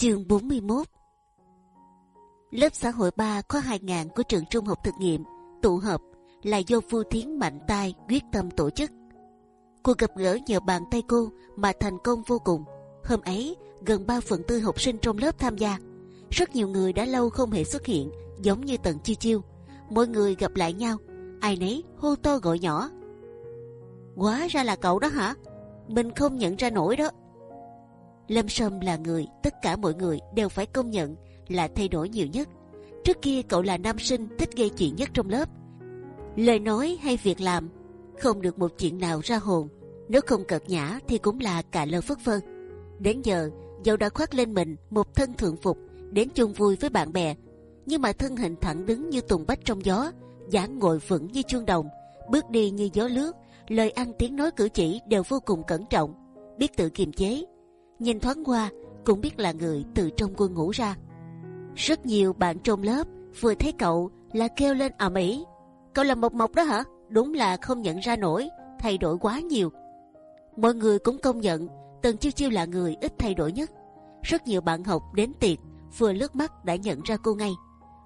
Chương 41 Lớp xã hội 3 có 2.000 của trường trung học thực nghiệm tụ hợp là do Phu Thiến mạnh tay quyết tâm tổ chức. Cuộc gặp gỡ nhờ bàn tay cô mà thành công vô cùng. Hôm ấy, gần 3 phần tư học sinh trong lớp tham gia. Rất nhiều người đã lâu không hề xuất hiện, giống như Tần Chiêu Chiêu. Mỗi người gặp lại nhau, ai nấy hô to gọi nhỏ. Quá ra là cậu đó hả? Mình không nhận ra nổi đó. Lâm Sâm là người tất cả mọi người đều phải công nhận là thay đổi nhiều nhất. Trước kia cậu là nam sinh thích gây chuyện nhất trong lớp. Lời nói hay việc làm không được một chuyện nào ra hồn. Nếu không cợt nhã thì cũng là cả lơ phất phơ. Đến giờ dẫu đã khoác lên mình một thân thượng phục đến chung vui với bạn bè, nhưng mà thân hình thẳng đứng như tùng bách trong gió, dáng ngồi vững như chuông đồng, bước đi như gió lướt, lời ăn tiếng nói cử chỉ đều vô cùng cẩn trọng, biết tự kiềm chế. Nhìn thoáng qua cũng biết là người từ trong quân ngủ ra. Rất nhiều bạn trong lớp vừa thấy cậu là kêu lên ầm ĩ. Cậu là mộc mộc đó hả? Đúng là không nhận ra nổi, thay đổi quá nhiều. Mọi người cũng công nhận Tần Chiêu Chiêu là người ít thay đổi nhất. Rất nhiều bạn học đến tiệc vừa lướt mắt đã nhận ra cô ngay.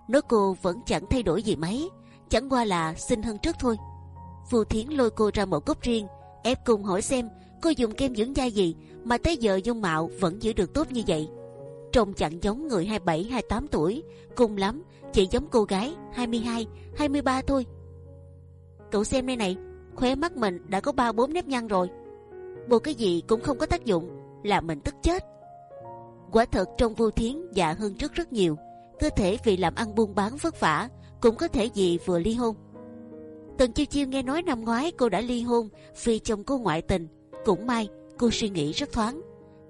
Nói cô vẫn chẳng thay đổi gì mấy, chẳng qua là xinh hơn trước thôi. Phù Thiến lôi cô ra một cốc riêng, ép cùng hỏi xem cô dùng kem dưỡng da gì mà tới giờ dung mạo vẫn giữ được tốt như vậy. Trông chẳng giống người 27, 28 tuổi, cùng lắm chỉ giống cô gái 22, 23 thôi. Cậu xem đây này, khóe mắt mình đã có ba bốn nếp nhăn rồi. Bộ cái gì cũng không có tác dụng, làm mình tức chết. Quả thật trong vô thiến già dạ hơn trước rất nhiều, cơ thể vì làm ăn buôn bán vất vả, cũng có thể gì vừa ly hôn. Tần chiêu chiêu nghe nói năm ngoái cô đã ly hôn vì chồng cô ngoại tình, cũng may cô suy nghĩ rất thoáng,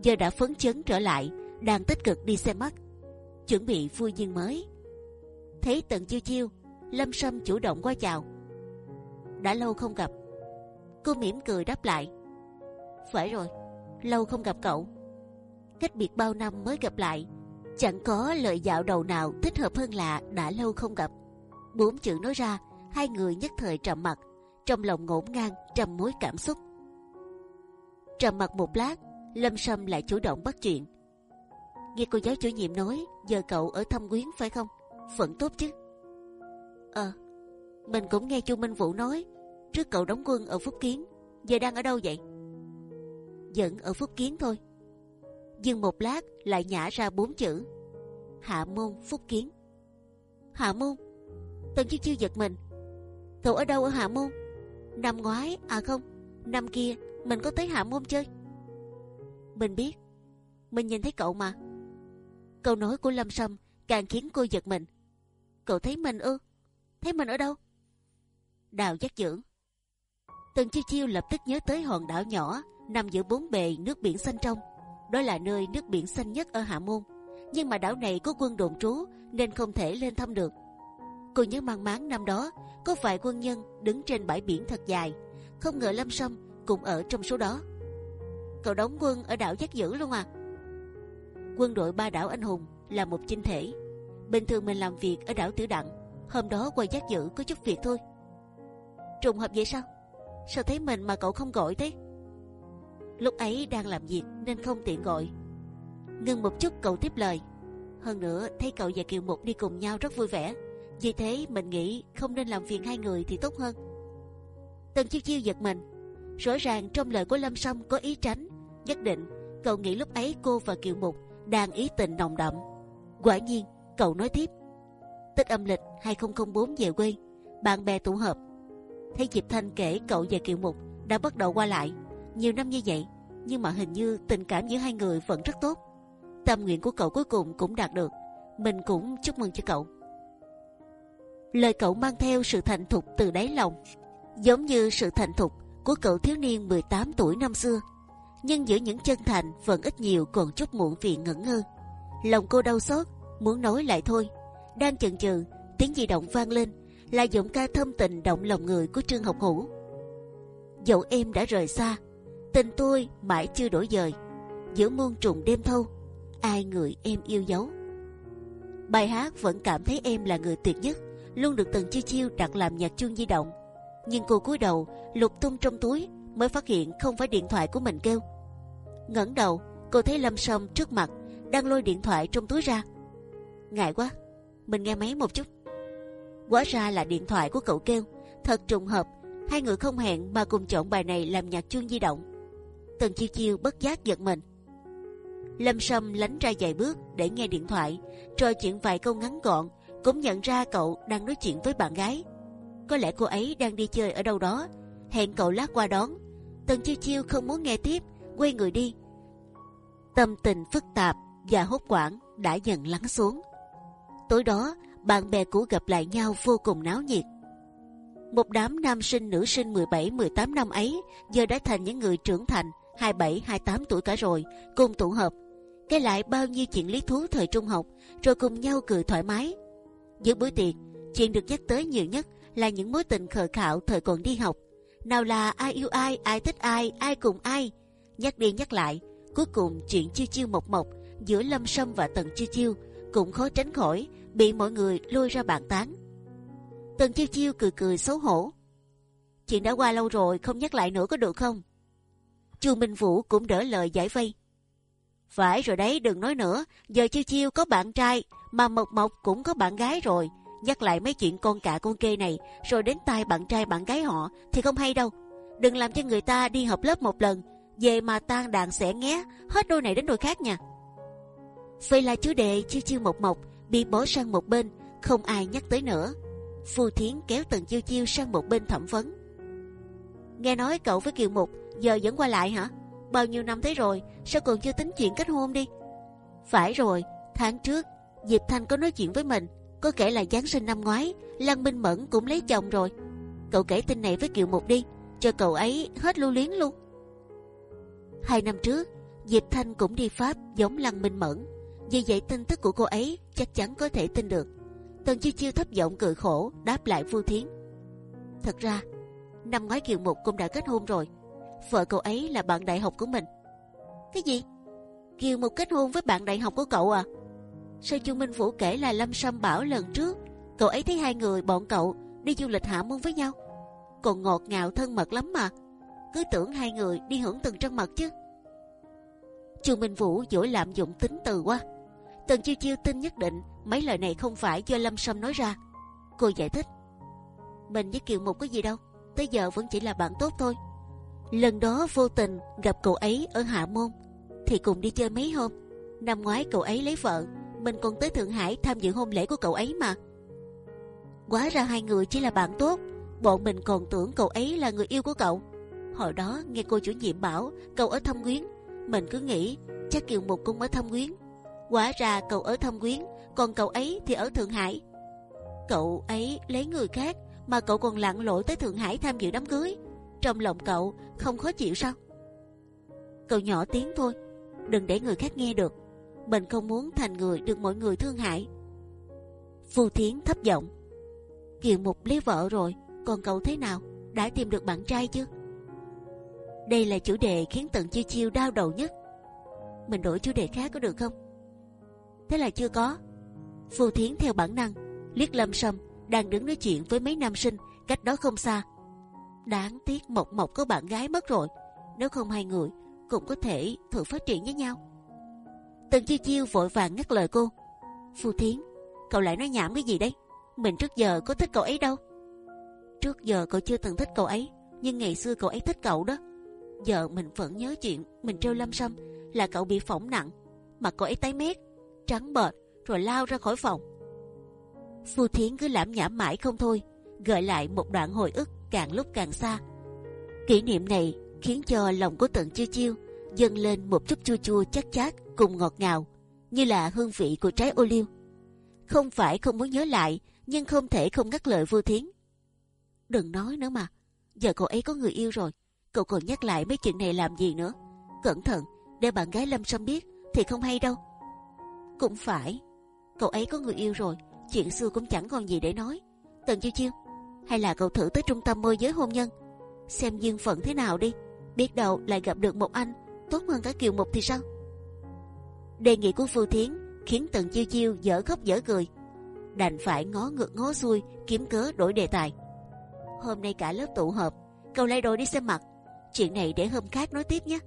giờ đã phấn chấn trở lại, đang tích cực đi xem mắt, chuẩn bị vui duyên mới. Thấy Tần chiêu chiêu, Lâm Sâm chủ động qua chào. đã lâu không gặp, cô mỉm cười đáp lại. phải rồi, lâu không gặp cậu. cách biệt bao năm mới gặp lại, chẳng có lời dạo đầu nào thích hợp hơn là đã lâu không gặp. Bốn chữ nói ra, hai người nhất thời trầm mặt, trong lòng ngổn ngang trầm mối cảm xúc trầm mặt một lát, lâm sâm lại chủ động bắt chuyện. nghe cô giáo chủ nhiệm nói, giờ cậu ở thăm quyến phải không? vẫn tốt chứ. ờ, mình cũng nghe chu minh vũ nói, trước cậu đóng quân ở phúc kiến, giờ đang ở đâu vậy? vẫn ở phúc kiến thôi. dừng một lát lại nhả ra bốn chữ hạ môn phúc kiến. hạ môn tần chiêu chiêu giật mình cậu ở đâu ở hạ môn năm ngoái à không năm kia mình có tới hạ môn chơi? Mình biết. Mình nhìn thấy cậu mà. Câu nói của lâm sâm càng khiến cô giật mình. Cậu thấy mình ư? Thấy mình ở đâu? Đào giác dưỡng. Tần chiêu chiêu lập tức nhớ tới hòn đảo nhỏ nằm giữa bốn bề nước biển xanh trong. Đó là nơi nước biển xanh nhất ở hạ môn. Nhưng mà đảo này có quân đồn trú nên không thể lên thăm được. Cô nhớ mang máng năm đó, có vài quân nhân đứng trên bãi biển thật dài. Không ngờ lâm sâm cũng ở trong số đó. Cậu đóng quân ở đảo giác dữ luôn à? Quân đội ba đảo anh hùng là một chinh thể. Bình thường mình làm việc ở đảo tử đặng, hôm đó qua giác dữ có chút việc thôi. Trùng hợp vậy sao? Sao thấy mình mà cậu không gọi thế? Lúc ấy đang làm việc nên không tiện gọi. Ngừng một chút cậu tiếp lời. Hơn nữa, thấy cậu và kiều mục đi cùng nhau rất vui vẻ. Vì thế mình nghĩ không nên làm phiền hai người thì tốt hơn. Tần chiêu chiêu giật mình rõ ràng trong lời của lâm sâm có ý tránh, nhất định cậu nghĩ lúc ấy cô và kiều mục đang ý tình nồng đậm. Quả nhiên, cậu nói tiếp. Tết âm lịch 2004 về quê, bạn bè tụ họp. Thấy diệp thanh kể cậu và kiều mục đã bắt đầu qua lại, nhiều năm như vậy, nhưng mà hình như tình cảm giữa hai người vẫn rất tốt. Tâm nguyện của cậu cuối cùng cũng đạt được. Mình cũng chúc mừng cho cậu. Lời cậu mang theo sự thành thục từ đáy lòng, giống như sự thành thục của cậu thiếu niên 18 tuổi năm xưa, nhưng giữa những chân thành vẫn ít nhiều còn chút muộn phiền ngẩn ngơ. Lòng cô đau xót, muốn nói lại thôi. Đang chần chừ, tiếng di động vang lên, là giọng ca thâm tình động lòng người của trương học hữu. Dẫu em đã rời xa, tình tôi mãi chưa đổi dời. Giữa muôn trùng đêm thâu, ai người em yêu dấu? Bài hát vẫn cảm thấy em là người tuyệt nhất luôn được tần chiêu chiêu đặt làm nhạc chuông di động nhưng cô cúi đầu lục tung trong túi mới phát hiện không phải điện thoại của mình kêu ngẩng đầu cô thấy lâm sâm trước mặt đang lôi điện thoại trong túi ra. Ngại quá, mình nghe máy một chút. Quá ra là điện thoại của cậu kêu. Thật trùng hợp, hai người không hẹn mà cùng chọn bài này làm nhạc chuông di động. Tần chiêu chiêu bất giác giật mình. Lâm Sâm lánh ra vài bước để nghe điện thoại, trò chuyện vài câu ngắn gọn, cũng nhận ra cậu đang nói chuyện với bạn gái. Có lẽ cô ấy đang đi chơi ở đâu đó, hẹn cậu lát qua đón. Tần chiêu chiêu không muốn nghe tiếp, quay người đi. Tâm tình phức tạp và hốt hoảng đã dần lắng xuống. Tối đó, bạn bè cũ gặp lại nhau vô cùng náo nhiệt. Một đám nam sinh nữ sinh 17-18 năm ấy giờ đã thành những người trưởng thành 27-28 tuổi cả rồi, cùng tụ họp, kể lại bao nhiêu chuyện lý thú thời trung học, rồi cùng nhau cười thoải mái. Giữa bữa tiệc, chuyện được nhắc tới nhiều nhất là những mối tình khờ khạo thời còn đi học. Nào là ai yêu ai, ai thích ai, ai cùng ai. Nhắc đi nhắc lại, cuối cùng chuyện chiêu chiêu mộc mộc giữa Lâm Sâm và Tần chiêu chiêu cũng khó tránh khỏi bị mọi người lôi ra bàn tán. Tần chiêu chiêu cười cười xấu hổ. Chuyện đã qua lâu rồi, không nhắc lại nữa có được không? Chu Minh Vũ cũng đỡ lời giải vây. Phải rồi đấy, đừng nói nữa. Giờ chiêu chiêu có bạn trai, mà Mộc Mộc cũng có bạn gái rồi. Nhắc lại mấy chuyện con cả con kê này, rồi đến tai bạn trai bạn gái họ thì không hay đâu. Đừng làm cho người ta đi học lớp một lần, về mà tan đàn sẽ nghe hết đôi này đến đôi khác nha. Vậy là chủ đề chiêu chiêu một Mộc bị bỏ sang một bên, không ai nhắc tới nữa. Phù Thiến kéo Tần Chiêu Chiêu sang một bên thẩm vấn. Nghe nói cậu với Kiều Mục giờ vẫn qua lại hả? Bao nhiêu năm thế rồi, sao còn chưa tính chuyện kết hôn đi? Phải rồi, tháng trước Diệp Thanh có nói chuyện với mình, có kể là Giáng sinh năm ngoái, Lăng Minh Mẫn cũng lấy chồng rồi. Cậu kể tin này với Kiều Mục đi, cho cậu ấy hết lưu luyến luôn. Hai năm trước, Diệp Thanh cũng đi Pháp giống Lăng Minh Mẫn, vì vậy tin tức của cô ấy chắc chắn có thể tin được. Tần chiêu chiêu thấp giọng cười khổ đáp lại Vu Thiến. Thật ra năm ngoái Kiều Mục cũng đã kết hôn rồi. Vợ cậu ấy là bạn đại học của mình. Cái gì? Kiều Mục kết hôn với bạn đại học của cậu à? Sao Chu Minh Vũ kể là Lâm Sâm bảo lần trước cậu ấy thấy hai người bọn cậu đi du lịch hạ môn với nhau, còn ngọt ngào thân mật lắm mà. Cứ tưởng hai người đi hưởng từng trăng mật chứ. Chu Minh Vũ dỗi lạm dụng tính từ quá. Tần chiêu chiêu tin nhất định mấy lời này không phải do Lâm Sâm nói ra. Cô giải thích. Mình với Kiều Mục có gì đâu, tới giờ vẫn chỉ là bạn tốt thôi. Lần đó vô tình gặp cậu ấy ở Hạ Môn, thì cùng đi chơi mấy hôm. Năm ngoái cậu ấy lấy vợ, mình còn tới Thượng Hải tham dự hôn lễ của cậu ấy mà. Quá ra hai người chỉ là bạn tốt, bọn mình còn tưởng cậu ấy là người yêu của cậu. Hồi đó nghe cô chủ nhiệm bảo cậu ở Thâm Quyến, mình cứ nghĩ chắc Kiều Mục cũng ở Thâm Quyến. Quá ra cậu ở Thâm Quyến, còn cậu ấy thì ở Thượng Hải. Cậu ấy lấy người khác mà cậu còn lặn lội tới Thượng Hải tham dự đám cưới. Trong lòng cậu không khó chịu sao? Cậu nhỏ tiếng thôi, đừng để người khác nghe được. Mình không muốn thành người được mọi người thương hại. Phù Thiến thấp giọng. Kiều Mục lấy vợ rồi, còn cậu thế nào? Đã tìm được bạn trai chưa? Đây là chủ đề khiến Tần Chiêu Chiêu đau đầu nhất. Mình đổi chủ đề khác có được không? Thế là chưa có. Phù Thiến theo bản năng liếc Lâm Sâm đang đứng nói chuyện với mấy nam sinh cách đó không xa. Đáng tiếc Mộc Mộc có bạn gái mất rồi. Nếu không hai người cũng có thể thử phát triển với nhau. Tần Chiêu Chiêu vội vàng ngắt lời cô. Phù Thiến, cậu lại nói nhảm cái gì đấy? Mình trước giờ có thích cậu ấy đâu. Trước giờ cậu chưa từng thích cậu ấy, nhưng ngày xưa cậu ấy thích cậu đó. Giờ mình vẫn nhớ chuyện mình trêu Lâm Sâm là cậu bị phỏng nặng, mà cậu ấy tái mét, trắng bệch rồi lao ra khỏi phòng. Phù Thiến cứ lãm nhảm mãi không thôi, gợi lại một đoạn hồi ức càng lúc càng xa. Kỷ niệm này khiến cho lòng của Tần Chiêu Chiêu dâng lên một chút chua chua chát chát cùng ngọt ngào, như là hương vị của trái ô liu. Không phải không muốn nhớ lại, nhưng không thể không ngắt lời Vô Thiến. Đừng nói nữa mà, giờ cậu ấy có người yêu rồi, cậu còn nhắc lại mấy chuyện này làm gì nữa? Cẩn thận, để bạn gái Lâm Sâm biết thì không hay đâu. Cũng phải, cậu ấy có người yêu rồi, chuyện xưa cũng chẳng còn gì để nói. Tần Chiêu Chiêu, hay là cậu thử tới trung tâm môi giới hôn nhân, xem duyên phận thế nào đi, biết đâu lại gặp được một anh tốt hơn cả Kiều Mục thì sao? Đề nghị của Phù Thiến khiến Tần Chiêu Chiêu dở khóc dở cười, đành phải ngó ngược ngó xuôi kiếm cớ đổi đề tài. Hôm nay cả lớp tụ họp, cậu lại đồ đi xem mặt, chuyện này để hôm khác nói tiếp nhé.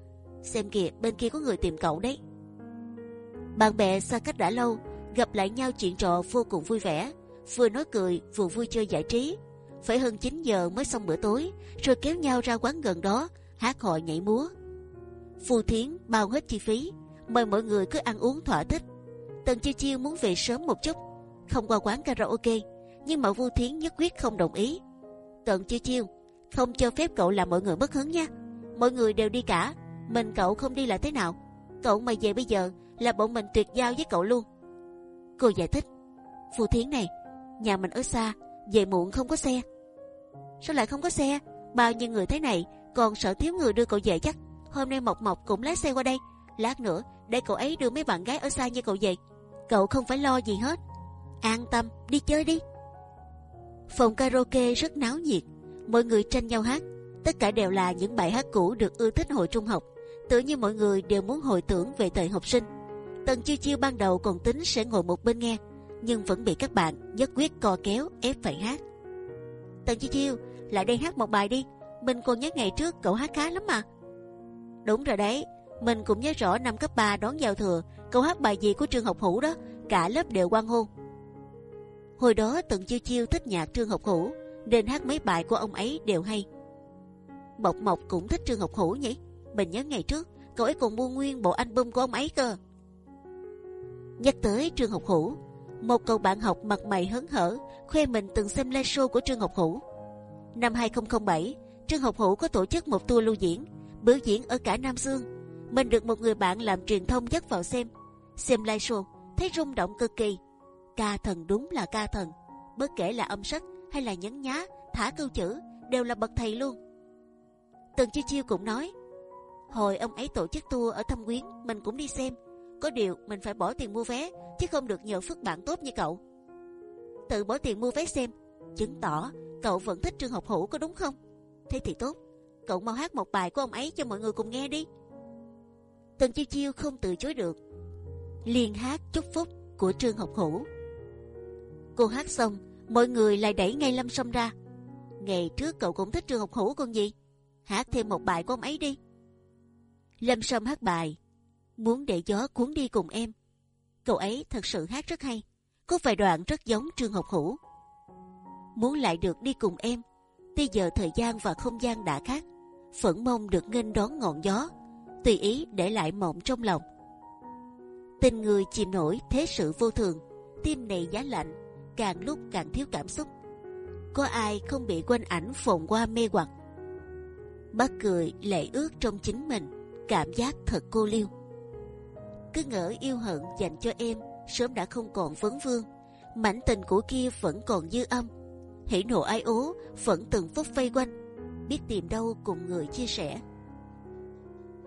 Xem kìa bên kia có người tìm cậu đấy. Bạn bè xa cách đã lâu, gặp lại nhau chuyện trò vô cùng vui vẻ, vừa nói cười vừa vui chơi giải trí. Phải hơn 9 giờ mới xong bữa tối, rồi kéo nhau ra quán gần đó hát hò nhảy múa. Phù Thiến bao hết chi phí, mời mọi người cứ ăn uống thỏa thích. Tần Chiêu Chiêu muốn về sớm một chút, không qua quán karaoke, nhưng mà Vu Thiến nhất quyết không đồng ý. Tần Chiêu Chiêu, không cho phép cậu làm mọi người bất hứng nha. Mọi người đều đi cả, mình cậu không đi là thế nào? Cậu mà về bây giờ là bọn mình tuyệt giao với cậu luôn. Cô giải thích, Phù Thiến này, nhà mình ở xa, về muộn không có xe. Sao lại không có xe? Bao nhiêu người thế này còn sợ thiếu người đưa cậu về chắc. Hôm nay Mộc Mộc cũng lái xe qua đây. Lát nữa để cậu ấy đưa mấy bạn gái ở xa như cậu về. Cậu không phải lo gì hết. An tâm, đi chơi đi. Phòng karaoke rất náo nhiệt, mọi người tranh nhau hát. Tất cả đều là những bài hát cũ được ưa thích hồi trung học. Tự như mọi người đều muốn hồi tưởng về thời học sinh. Tần chiêu chiêu ban đầu còn tính sẽ ngồi một bên nghe, nhưng vẫn bị các bạn nhất quyết co kéo ép phải hát. Tần chiêu chiêu lại đây hát một bài đi. Mình còn nhớ ngày trước cậu hát khá lắm mà. Đúng rồi đấy, mình cũng nhớ rõ năm cấp 3 đón giao thừa, câu hát bài gì của Trương Học Hữu đó, cả lớp đều quan hô. Hồi đó Tần Chiêu Chiêu thích nhạc Trương Học Hữu, nên hát mấy bài của ông ấy đều hay. Mộc Mộc cũng thích Trương Học Hữu nhỉ? Mình nhớ ngày trước, cậu ấy còn mua nguyên bộ album của ông ấy cơ. Nhắc tới Trương Học Hữu, một cậu bạn học mặt mày hớn hở, khoe mình từng xem live show của Trương Học Hữu. Năm 2007, Trương Học Hữu có tổ chức một tour lưu diễn, biểu diễn ở cả Nam Dương. Mình được một người bạn làm truyền thông dắt vào xem, xem live show, thấy rung động cực kỳ. Ca thần đúng là ca thần, bất kể là âm sắc hay là nhấn nhá, thả câu chữ đều là bậc thầy luôn. Tần Chiêu Chiêu cũng nói, hồi ông ấy tổ chức tour ở Thâm Quyến, mình cũng đi xem. Có điều mình phải bỏ tiền mua vé, chứ không được nhờ phước bạn tốt như cậu. Tự bỏ tiền mua vé xem, chứng tỏ cậu vẫn thích Trương Học Hữu có đúng không? Thế thì tốt, cậu mau hát một bài của ông ấy cho mọi người cùng nghe đi. Tần Chiêu Chiêu không từ chối được, liền hát chúc phúc của Trương Học Hữu. Cô hát xong, mọi người lại đẩy ngay Lâm Sâm ra. Ngày trước cậu cũng thích Trương Học Hữu còn gì? Hát thêm một bài của ông ấy đi. Lâm Sâm hát bài muốn để gió cuốn đi cùng em. Cậu ấy thật sự hát rất hay, có vài đoạn rất giống Trương Học Hữu muốn lại được đi cùng em. Bây giờ thời gian và không gian đã khác, vẫn mong được nghênh đón ngọn gió, tùy ý để lại mộng trong lòng. Tình người chìm nổi thế sự vô thường, tim này giá lạnh, càng lúc càng thiếu cảm xúc. Có ai không bị quanh ảnh phồn qua mê hoặc? Bác cười lệ ước trong chính mình, cảm giác thật cô liêu. Cứ ngỡ yêu hận dành cho em sớm đã không còn vấn vương, mảnh tình của kia vẫn còn dư âm hỉ nộ ai ố vẫn từng phút vây quanh, biết tìm đâu cùng người chia sẻ.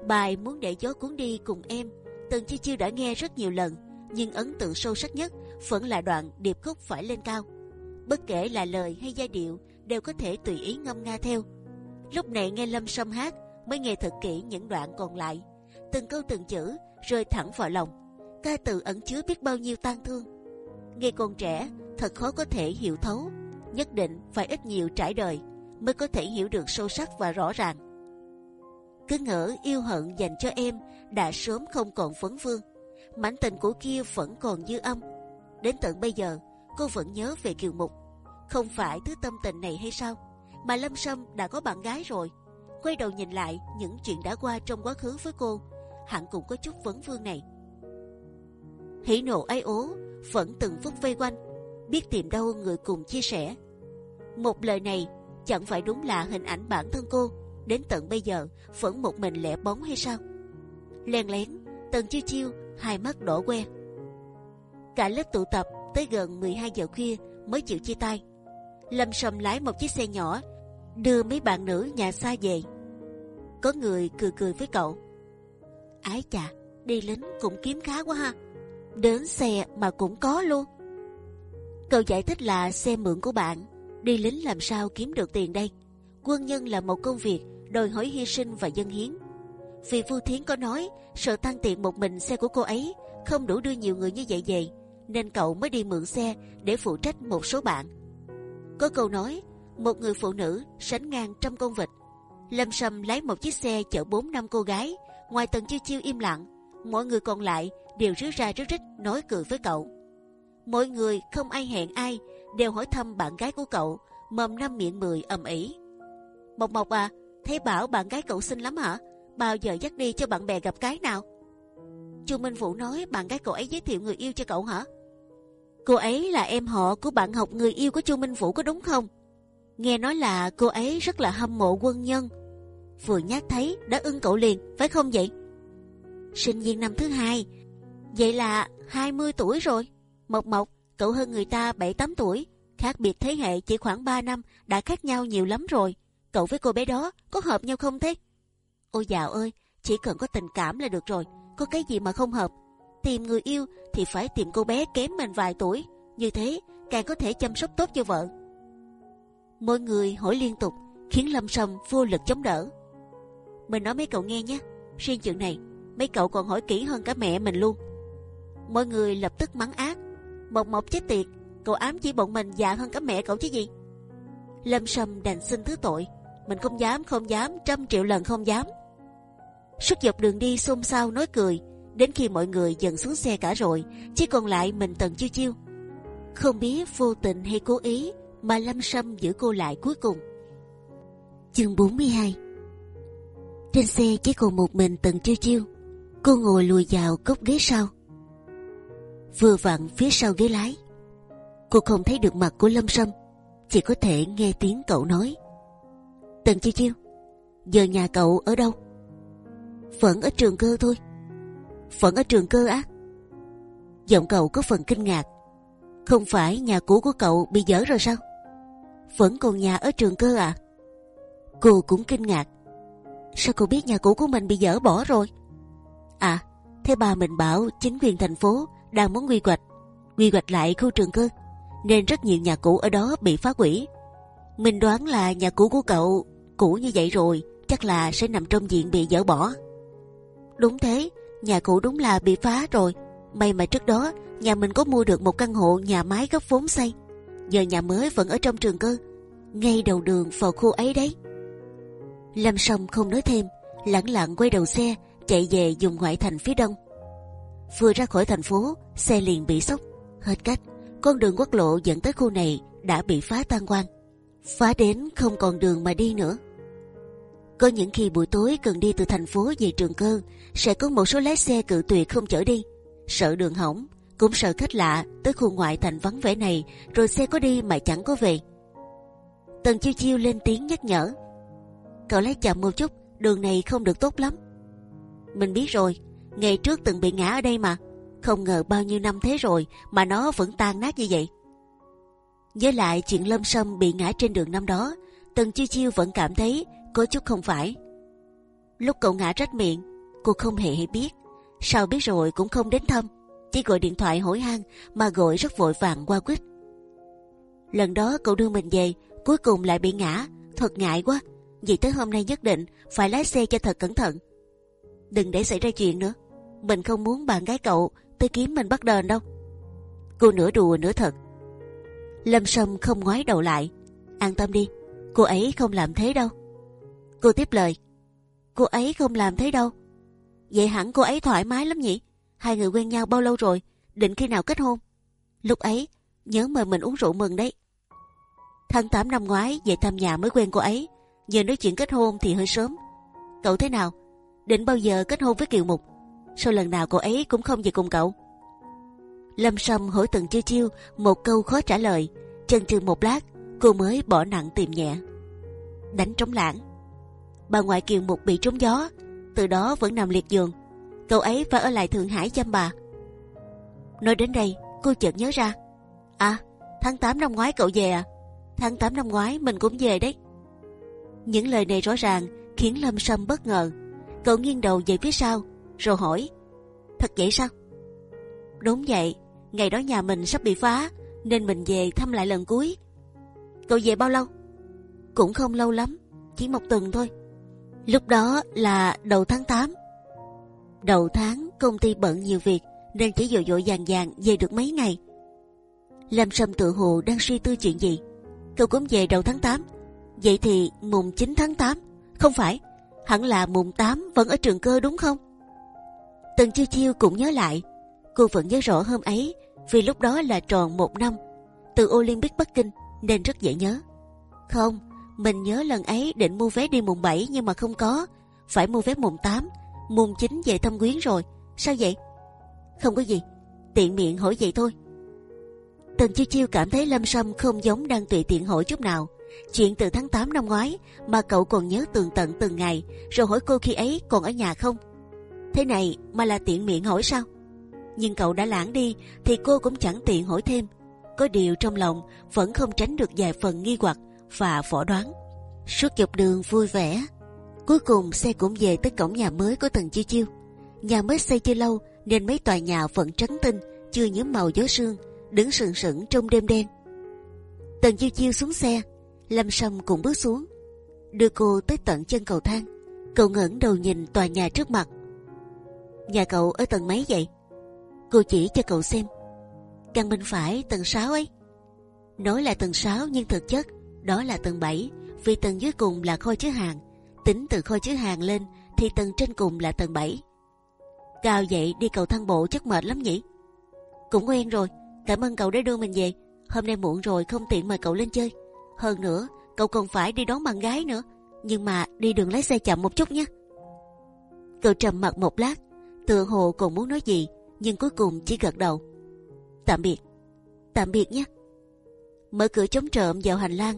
Bài muốn để gió cuốn đi cùng em, Tần Chi Chiêu đã nghe rất nhiều lần, nhưng ấn tượng sâu sắc nhất vẫn là đoạn điệp khúc phải lên cao. Bất kể là lời hay giai điệu đều có thể tùy ý ngâm nga theo. Lúc này nghe Lâm Sâm hát mới nghe thật kỹ những đoạn còn lại, từng câu từng chữ rơi thẳng vào lòng. Ca từ ẩn chứa biết bao nhiêu tang thương. Nghe còn trẻ thật khó có thể hiểu thấu nhất định phải ít nhiều trải đời mới có thể hiểu được sâu sắc và rõ ràng. Cứ ngỡ yêu hận dành cho em đã sớm không còn vấn vương, mảnh tình của kia vẫn còn dư âm. Đến tận bây giờ, cô vẫn nhớ về Kiều Mục. Không phải thứ tâm tình này hay sao? Mà Lâm Sâm đã có bạn gái rồi. Quay đầu nhìn lại những chuyện đã qua trong quá khứ với cô, hẳn cũng có chút vấn vương này. Hỉ nộ ái ố vẫn từng phút vây quanh, biết tìm đâu người cùng chia sẻ một lời này chẳng phải đúng là hình ảnh bản thân cô đến tận bây giờ vẫn một mình lẻ bóng hay sao? Len lén, tần chiêu chiêu hai mắt đỏ que. Cả lớp tụ tập tới gần 12 giờ khuya mới chịu chia tay. Lâm sầm lái một chiếc xe nhỏ đưa mấy bạn nữ nhà xa về. Có người cười cười với cậu. Ái chà, đi lính cũng kiếm khá quá ha. Đến xe mà cũng có luôn. Cậu giải thích là xe mượn của bạn đi lính làm sao kiếm được tiền đây? Quân nhân là một công việc đòi hỏi hy sinh và dân hiến. Vì Vu Thiến có nói sợ tăng tiền một mình xe của cô ấy không đủ đưa nhiều người như vậy về, nên cậu mới đi mượn xe để phụ trách một số bạn. Có câu nói một người phụ nữ sánh ngang trăm con vịt. Lâm Sâm lái một chiếc xe chở bốn năm cô gái, ngoài tầng chiêu chiêu im lặng, Mọi người còn lại đều rứa ra rứa rít nói cười với cậu. Mọi người không ai hẹn ai đều hỏi thăm bạn gái của cậu, mồm năm miệng mười ầm ĩ. Mộc Mộc à, thấy bảo bạn gái cậu xinh lắm hả? Bao giờ dắt đi cho bạn bè gặp cái nào? Chu Minh Vũ nói bạn gái cậu ấy giới thiệu người yêu cho cậu hả? Cô ấy là em họ của bạn học người yêu của Chu Minh Vũ có đúng không? Nghe nói là cô ấy rất là hâm mộ quân nhân. Vừa nhắc thấy đã ưng cậu liền, phải không vậy? Sinh viên năm thứ hai, vậy là 20 tuổi rồi. Mộc Mộc, cậu hơn người ta 7-8 tuổi, khác biệt thế hệ chỉ khoảng 3 năm đã khác nhau nhiều lắm rồi. Cậu với cô bé đó có hợp nhau không thế? Ôi dạo ơi, chỉ cần có tình cảm là được rồi, có cái gì mà không hợp? Tìm người yêu thì phải tìm cô bé kém mình vài tuổi, như thế càng có thể chăm sóc tốt cho vợ. Mọi người hỏi liên tục, khiến Lâm Sâm vô lực chống đỡ. Mình nói mấy cậu nghe nhé, riêng chuyện này, mấy cậu còn hỏi kỹ hơn cả mẹ mình luôn. Mọi người lập tức mắng ác, Mộc Mộc chết tiệt, cậu ám chỉ bọn mình già hơn cả mẹ cậu chứ gì? Lâm Sâm đành xin thứ tội, mình không dám, không dám, trăm triệu lần không dám. Suốt dọc đường đi xôn xao nói cười, đến khi mọi người dần xuống xe cả rồi, chỉ còn lại mình Tần Chiêu Chiêu. Không biết vô tình hay cố ý mà Lâm Sâm giữ cô lại cuối cùng. Chương 42 Trên xe chỉ còn một mình Tần Chiêu Chiêu, cô ngồi lùi vào cốc ghế sau. Vừa vặn phía sau ghế lái, cô không thấy được mặt của Lâm Sâm, chỉ có thể nghe tiếng cậu nói. Tần Chiêu Chiêu, giờ nhà cậu ở đâu? Vẫn ở trường cơ thôi. Vẫn ở trường cơ á? Giọng cậu có phần kinh ngạc. Không phải nhà cũ của cậu bị dở rồi sao? Vẫn còn nhà ở trường cơ à? Cô cũng kinh ngạc. Sao cô biết nhà cũ của mình bị dở bỏ rồi? À, thế bà mình bảo chính quyền thành phố đang muốn quy hoạch, quy hoạch lại khu trường cơ, nên rất nhiều nhà cũ ở đó bị phá hủy. Mình đoán là nhà cũ của cậu cũ như vậy rồi, chắc là sẽ nằm trong diện bị dỡ bỏ. Đúng thế, nhà cũ đúng là bị phá rồi. May mà trước đó nhà mình có mua được một căn hộ nhà máy gấp vốn xây. Giờ nhà mới vẫn ở trong trường cơ, ngay đầu đường vào khu ấy đấy. Lâm Song không nói thêm, lẳng lặng quay đầu xe chạy về dùng ngoại thành phía đông. Vừa ra khỏi thành phố, xe liền bị sốc. Hết cách, con đường quốc lộ dẫn tới khu này đã bị phá tan quang, phá đến không còn đường mà đi nữa. Có những khi buổi tối cần đi từ thành phố về trường cơ, sẽ có một số lái xe cự tuyệt không chở đi, sợ đường hỏng, cũng sợ khách lạ tới khu ngoại thành vắng vẻ này, rồi xe có đi mà chẳng có về. Tần chiêu chiêu lên tiếng nhắc nhở, cậu lái chậm một chút, đường này không được tốt lắm. Mình biết rồi, ngày trước từng bị ngã ở đây mà, không ngờ bao nhiêu năm thế rồi mà nó vẫn tan nát như vậy. Với lại chuyện lâm sâm bị ngã trên đường năm đó, Tần chiêu chiêu vẫn cảm thấy có chút không phải. Lúc cậu ngã rách miệng, cô không hề hay biết. Sao biết rồi cũng không đến thăm, chỉ gọi điện thoại hỏi han mà gọi rất vội vàng qua quýt. Lần đó cậu đưa mình về, cuối cùng lại bị ngã, thật ngại quá. Vì tới hôm nay nhất định phải lái xe cho thật cẩn thận. Đừng để xảy ra chuyện nữa. Mình không muốn bạn gái cậu tới kiếm mình bắt đền đâu. Cô nửa đùa nửa thật. Lâm Sâm không ngoái đầu lại. An tâm đi, cô ấy không làm thế đâu. Cô tiếp lời. Cô ấy không làm thế đâu. Vậy hẳn cô ấy thoải mái lắm nhỉ? Hai người quen nhau bao lâu rồi? Định khi nào kết hôn? Lúc ấy, nhớ mời mình uống rượu mừng đấy. Tháng 8 năm ngoái về thăm nhà mới quen cô ấy. Giờ nói chuyện kết hôn thì hơi sớm. Cậu thế nào? Định bao giờ kết hôn với Kiều Mục? Sao lần nào cô ấy cũng không về cùng cậu? Lâm Sâm hỏi từng chiêu chiêu một câu khó trả lời. Chần chừ một lát, cô mới bỏ nặng tìm nhẹ. Đánh trống lãng bà ngoại kiều mục bị trúng gió, từ đó vẫn nằm liệt giường. Cậu ấy phải ở lại Thượng Hải chăm bà. Nói đến đây, cô chợt nhớ ra. À, tháng 8 năm ngoái cậu về à? Tháng 8 năm ngoái mình cũng về đấy. Những lời này rõ ràng khiến Lâm Sâm bất ngờ. Cậu nghiêng đầu về phía sau, rồi hỏi: Thật vậy sao? Đúng vậy, ngày đó nhà mình sắp bị phá, nên mình về thăm lại lần cuối. Cậu về bao lâu? Cũng không lâu lắm, chỉ một tuần thôi. Lúc đó là đầu tháng 8 Đầu tháng công ty bận nhiều việc nên chỉ dội dội vàng vàng về được mấy ngày. Lâm Sâm tự hồ đang suy tư chuyện gì. Cậu cũng về đầu tháng 8 Vậy thì mùng 9 tháng 8 Không phải, hẳn là mùng 8 vẫn ở trường cơ đúng không? Tần chiêu chiêu cũng nhớ lại, cô vẫn nhớ rõ hôm ấy vì lúc đó là tròn một năm từ Olympic Bắc Kinh nên rất dễ nhớ. Không, mình nhớ lần ấy định mua vé đi mùng 7 nhưng mà không có, phải mua vé mùng 8, mùng 9 về thăm quyến rồi. Sao vậy? Không có gì, tiện miệng hỏi vậy thôi. Tần chiêu chiêu cảm thấy Lâm Sâm không giống đang tùy tiện hỏi chút nào. Chuyện từ tháng 8 năm ngoái mà cậu còn nhớ tường tận từng ngày, rồi hỏi cô khi ấy còn ở nhà không? Thế này mà là tiện miệng hỏi sao? Nhưng cậu đã lãng đi thì cô cũng chẳng tiện hỏi thêm. Có điều trong lòng vẫn không tránh được vài phần nghi hoặc và phỏ đoán. Suốt dọc đường vui vẻ, cuối cùng xe cũng về tới cổng nhà mới của Tần Chiêu Chiêu. Nhà mới xây chưa lâu nên mấy tòa nhà vẫn trắng tinh, chưa nhiễm màu gió sương, đứng sừng sững trong đêm đen. Tần Chiêu Chiêu xuống xe, Lâm Sâm cũng bước xuống, đưa cô tới tận chân cầu thang. Cậu ngẩng đầu nhìn tòa nhà trước mặt. Nhà cậu ở tầng mấy vậy? Cô chỉ cho cậu xem. Căn bên phải tầng 6 ấy. Nói là tầng 6 nhưng thực chất đó là tầng 7 vì tầng dưới cùng là kho chứa hàng. Tính từ kho chứa hàng lên thì tầng trên cùng là tầng 7. Cao vậy đi cầu thang bộ chắc mệt lắm nhỉ? Cũng quen rồi. Cảm ơn cậu đã đưa mình về. Hôm nay muộn rồi không tiện mời cậu lên chơi. Hơn nữa cậu còn phải đi đón bạn gái nữa. Nhưng mà đi đường lái xe chậm một chút nhé. Cậu trầm mặt một lát, tựa hồ còn muốn nói gì nhưng cuối cùng chỉ gật đầu. Tạm biệt, tạm biệt nhé. Mở cửa chống trộm vào hành lang.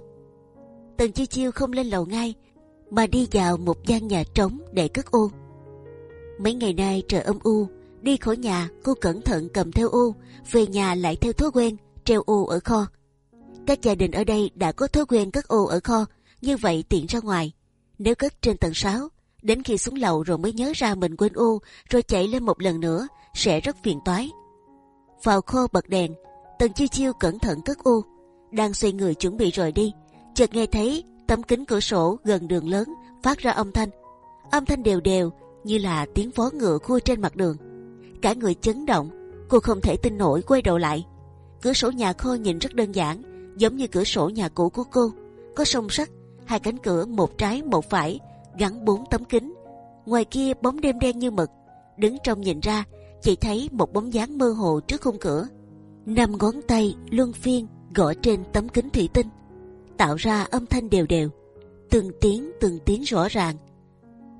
Tần chiêu chiêu không lên lầu ngay mà đi vào một gian nhà trống để cất ô. Mấy ngày nay trời âm u, đi khỏi nhà cô cẩn thận cầm theo ô, về nhà lại theo thói quen treo ô ở kho. Các gia đình ở đây đã có thói quen cất ô ở kho, như vậy tiện ra ngoài. Nếu cất trên tầng 6, đến khi xuống lầu rồi mới nhớ ra mình quên u rồi chạy lên một lần nữa sẽ rất phiền toái. Vào kho bật đèn, Tần Chiêu Chiêu cẩn thận cất u đang xoay người chuẩn bị rời đi, chợt nghe thấy tấm kính cửa sổ gần đường lớn phát ra âm thanh, âm thanh đều đều như là tiếng vó ngựa khua trên mặt đường. Cả người chấn động, cô không thể tin nổi quay đầu lại. Cửa sổ nhà kho nhìn rất đơn giản, giống như cửa sổ nhà cũ của cô, có song sắt, hai cánh cửa một trái một phải, gắn bốn tấm kính. Ngoài kia bóng đêm đen như mực, đứng trong nhìn ra chỉ thấy một bóng dáng mơ hồ trước khung cửa, năm ngón tay luân phiên gõ trên tấm kính thủy tinh, tạo ra âm thanh đều đều, từng tiếng từng tiếng rõ ràng,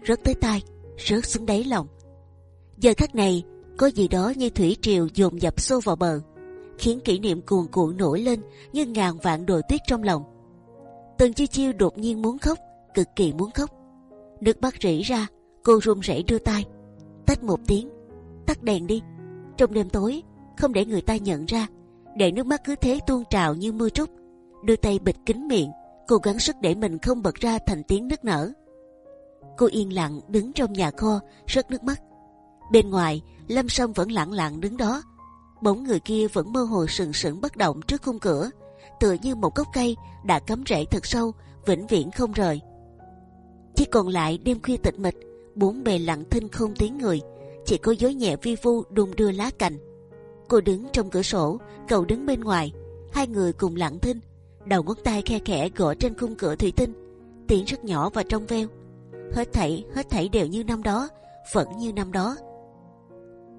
rớt tới tai, rớt xuống đáy lòng. Giờ khắc này có gì đó như thủy triều dồn dập xô vào bờ, khiến kỷ niệm cuồn cuộn nổi lên như ngàn vạn đồi tuyết trong lòng. Tần chiêu chiêu đột nhiên muốn khóc, cực kỳ muốn khóc. Nước mắt rỉ ra, cô run rẩy đưa tay, tách một tiếng, tắt đèn đi. Trong đêm tối, không để người ta nhận ra, để nước mắt cứ thế tuôn trào như mưa trút. Đưa tay bịt kín miệng, cố gắng sức để mình không bật ra thành tiếng nức nở. Cô yên lặng đứng trong nhà kho, rớt nước mắt. Bên ngoài, Lâm Sâm vẫn lặng lặng đứng đó. Bóng người kia vẫn mơ hồ sừng sững bất động trước khung cửa, tựa như một gốc cây đã cắm rễ thật sâu, vĩnh viễn không rời. Chỉ còn lại đêm khuya tịch mịch, bốn bề lặng thinh không tiếng người chỉ có gió nhẹ vi vu đung đưa lá cành. Cô đứng trong cửa sổ, cậu đứng bên ngoài, hai người cùng lặng thinh, đầu ngón tay khe khẽ gõ trên khung cửa thủy tinh, tiếng rất nhỏ và trong veo. Hết thảy, hết thảy đều như năm đó, vẫn như năm đó.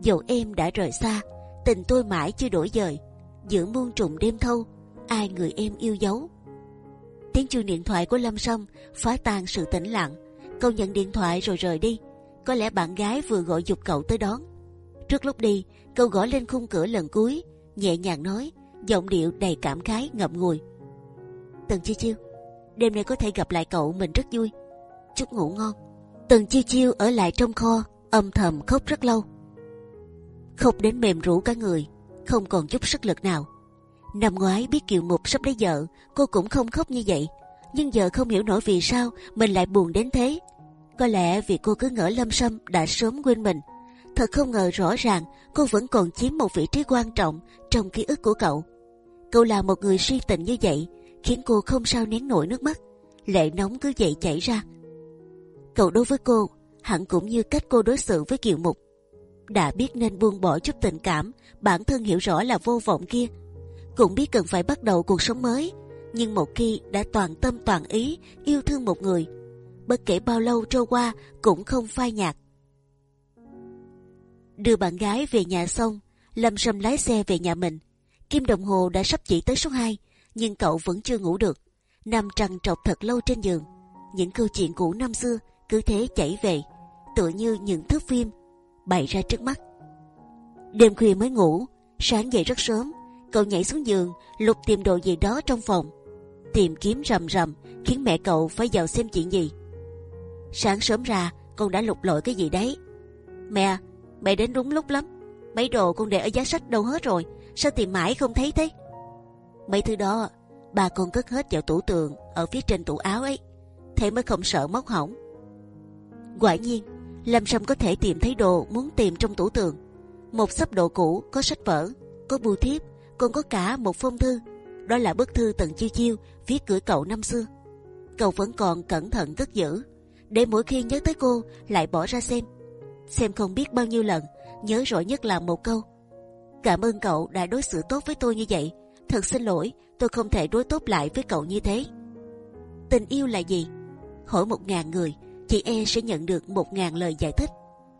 Dẫu em đã rời xa, tình tôi mãi chưa đổi dời, giữa muôn trùng đêm thâu, ai người em yêu dấu. Tiếng chuông điện thoại của Lâm Sâm phá tan sự tĩnh lặng. Cậu nhận điện thoại rồi rời đi có lẽ bạn gái vừa gọi dục cậu tới đón. Trước lúc đi, cậu gõ lên khung cửa lần cuối, nhẹ nhàng nói, giọng điệu đầy cảm khái ngậm ngùi. Tần chiêu chiêu, đêm nay có thể gặp lại cậu mình rất vui. Chúc ngủ ngon. Tần chiêu chiêu ở lại trong kho, âm thầm khóc rất lâu. Khóc đến mềm rũ cả người, không còn chút sức lực nào. Năm ngoái biết Kiều Mục sắp lấy vợ, cô cũng không khóc như vậy. Nhưng giờ không hiểu nổi vì sao mình lại buồn đến thế. Có lẽ vì cô cứ ngỡ Lâm Sâm đã sớm quên mình. Thật không ngờ rõ ràng cô vẫn còn chiếm một vị trí quan trọng trong ký ức của cậu. Cậu là một người suy tình như vậy, khiến cô không sao nén nổi nước mắt. Lệ nóng cứ vậy chảy ra. Cậu đối với cô hẳn cũng như cách cô đối xử với Kiều Mục. Đã biết nên buông bỏ chút tình cảm, bản thân hiểu rõ là vô vọng kia. Cũng biết cần phải bắt đầu cuộc sống mới. Nhưng một khi đã toàn tâm toàn ý yêu thương một người bất kể bao lâu trôi qua cũng không phai nhạt. Đưa bạn gái về nhà xong, Lâm Sâm lái xe về nhà mình. Kim đồng hồ đã sắp chỉ tới số 2, nhưng cậu vẫn chưa ngủ được. Nằm trằn trọc thật lâu trên giường. Những câu chuyện cũ năm xưa cứ thế chảy về, tựa như những thước phim bày ra trước mắt. Đêm khuya mới ngủ, sáng dậy rất sớm, cậu nhảy xuống giường lục tìm đồ gì đó trong phòng, tìm kiếm rầm rầm khiến mẹ cậu phải vào xem chuyện gì. Sáng sớm ra con đã lục lọi cái gì đấy. Mẹ, mẹ đến đúng lúc lắm. Mấy đồ con để ở giá sách đâu hết rồi, sao tìm mãi không thấy thế? Mấy thứ đó bà con cất hết vào tủ tường ở phía trên tủ áo ấy, thế mới không sợ móc hỏng. Quả nhiên, Lâm Sâm có thể tìm thấy đồ muốn tìm trong tủ tường. Một sấp đồ cũ có sách vở, có bưu thiếp, còn có cả một phong thư. Đó là bức thư tận chiêu chiêu viết gửi cậu năm xưa. Cậu vẫn còn cẩn thận cất giữ, để mỗi khi nhớ tới cô lại bỏ ra xem. Xem không biết bao nhiêu lần, nhớ rõ nhất là một câu. Cảm ơn cậu đã đối xử tốt với tôi như vậy. Thật xin lỗi, tôi không thể đối tốt lại với cậu như thế. Tình yêu là gì? Hỏi một ngàn người, chị e sẽ nhận được một ngàn lời giải thích.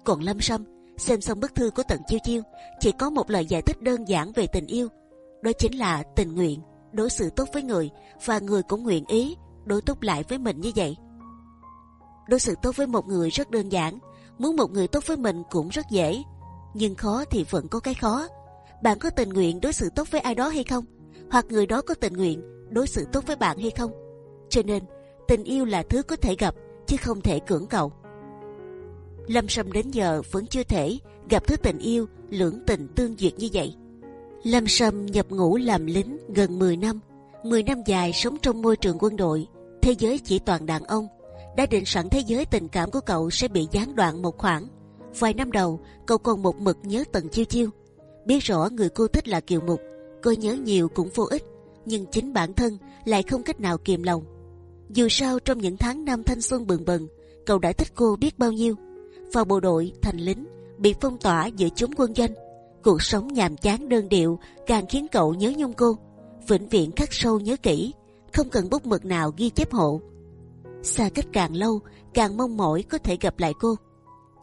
Còn Lâm Sâm xem xong bức thư của Tần Chiêu Chiêu, chỉ có một lời giải thích đơn giản về tình yêu, đó chính là tình nguyện, đối xử tốt với người và người cũng nguyện ý đối tốt lại với mình như vậy. Đối xử tốt với một người rất đơn giản, muốn một người tốt với mình cũng rất dễ, nhưng khó thì vẫn có cái khó. Bạn có tình nguyện đối xử tốt với ai đó hay không? Hoặc người đó có tình nguyện đối xử tốt với bạn hay không? Cho nên tình yêu là thứ có thể gặp chứ không thể cưỡng cầu. Lâm Sâm đến giờ vẫn chưa thể gặp thứ tình yêu lưỡng tình tương duyệt như vậy. Lâm Sâm nhập ngũ làm lính gần 10 năm, 10 năm dài sống trong môi trường quân đội, thế giới chỉ toàn đàn ông. Đã định sẵn thế giới tình cảm của cậu sẽ bị gián đoạn một khoảng. Vài năm đầu, cậu còn một mực nhớ Tần Chiêu Chiêu, biết rõ người cô thích là Kiều Mục, cô nhớ nhiều cũng vô ích, nhưng chính bản thân lại không cách nào kiềm lòng. Dù sao trong những tháng năm thanh xuân bừng bừng, cậu đã thích cô biết bao nhiêu vào bộ đội thành lính bị phong tỏa giữa chúng quân doanh cuộc sống nhàm chán đơn điệu càng khiến cậu nhớ nhung cô. Vĩnh viễn khắc sâu nhớ kỹ không cần bút mực nào ghi chép hộ. Xa cách càng lâu càng mong mỏi có thể gặp lại cô.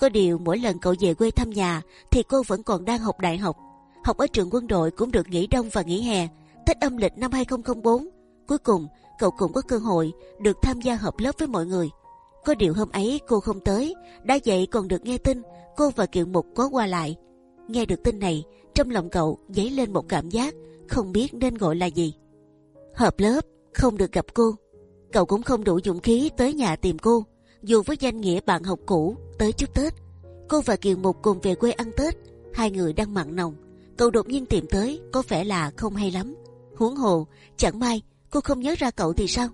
Có điều mỗi lần cậu về quê thăm nhà thì cô vẫn còn đang học đại học. Học ở trường quân đội cũng được nghỉ đông và nghỉ hè. Tết âm lịch năm 2004 cuối cùng cậu cũng có cơ hội được tham gia hợp lớp với mọi người. Có điều hôm ấy cô không tới, đã vậy còn được nghe tin cô và Kiều Mục có qua lại. Nghe được tin này, trong lòng cậu dấy lên một cảm giác không biết nên gọi là gì. Hợp lớp không được gặp cô, cậu cũng không đủ dũng khí tới nhà tìm cô. Dù với danh nghĩa bạn học cũ tới chúc Tết, cô và Kiều Mục cùng về quê ăn Tết, hai người đang mặn nồng. Cậu đột nhiên tìm tới có vẻ là không hay lắm. Huống hồ, chẳng may cô không nhớ ra cậu thì sao?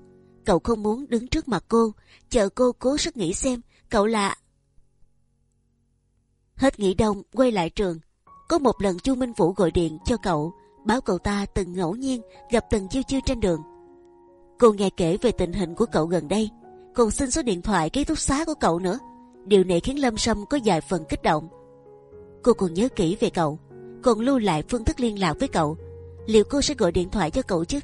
Cậu không muốn đứng trước mặt cô, chờ cô cố sức nghĩ xem cậu là. Hết nghỉ đông quay lại trường, có một lần Chu Minh Vũ gọi điện cho cậu, báo cậu ta từng ngẫu nhiên gặp Tần Chiêu Chiêu trên đường. Cô nghe kể về tình hình của cậu gần đây, còn xin số điện thoại ký túc xá của cậu nữa. Điều này khiến Lâm Sâm có vài phần kích động. Cô còn nhớ kỹ về cậu, còn lưu lại phương thức liên lạc với cậu. Liệu cô sẽ gọi điện thoại cho cậu chứ?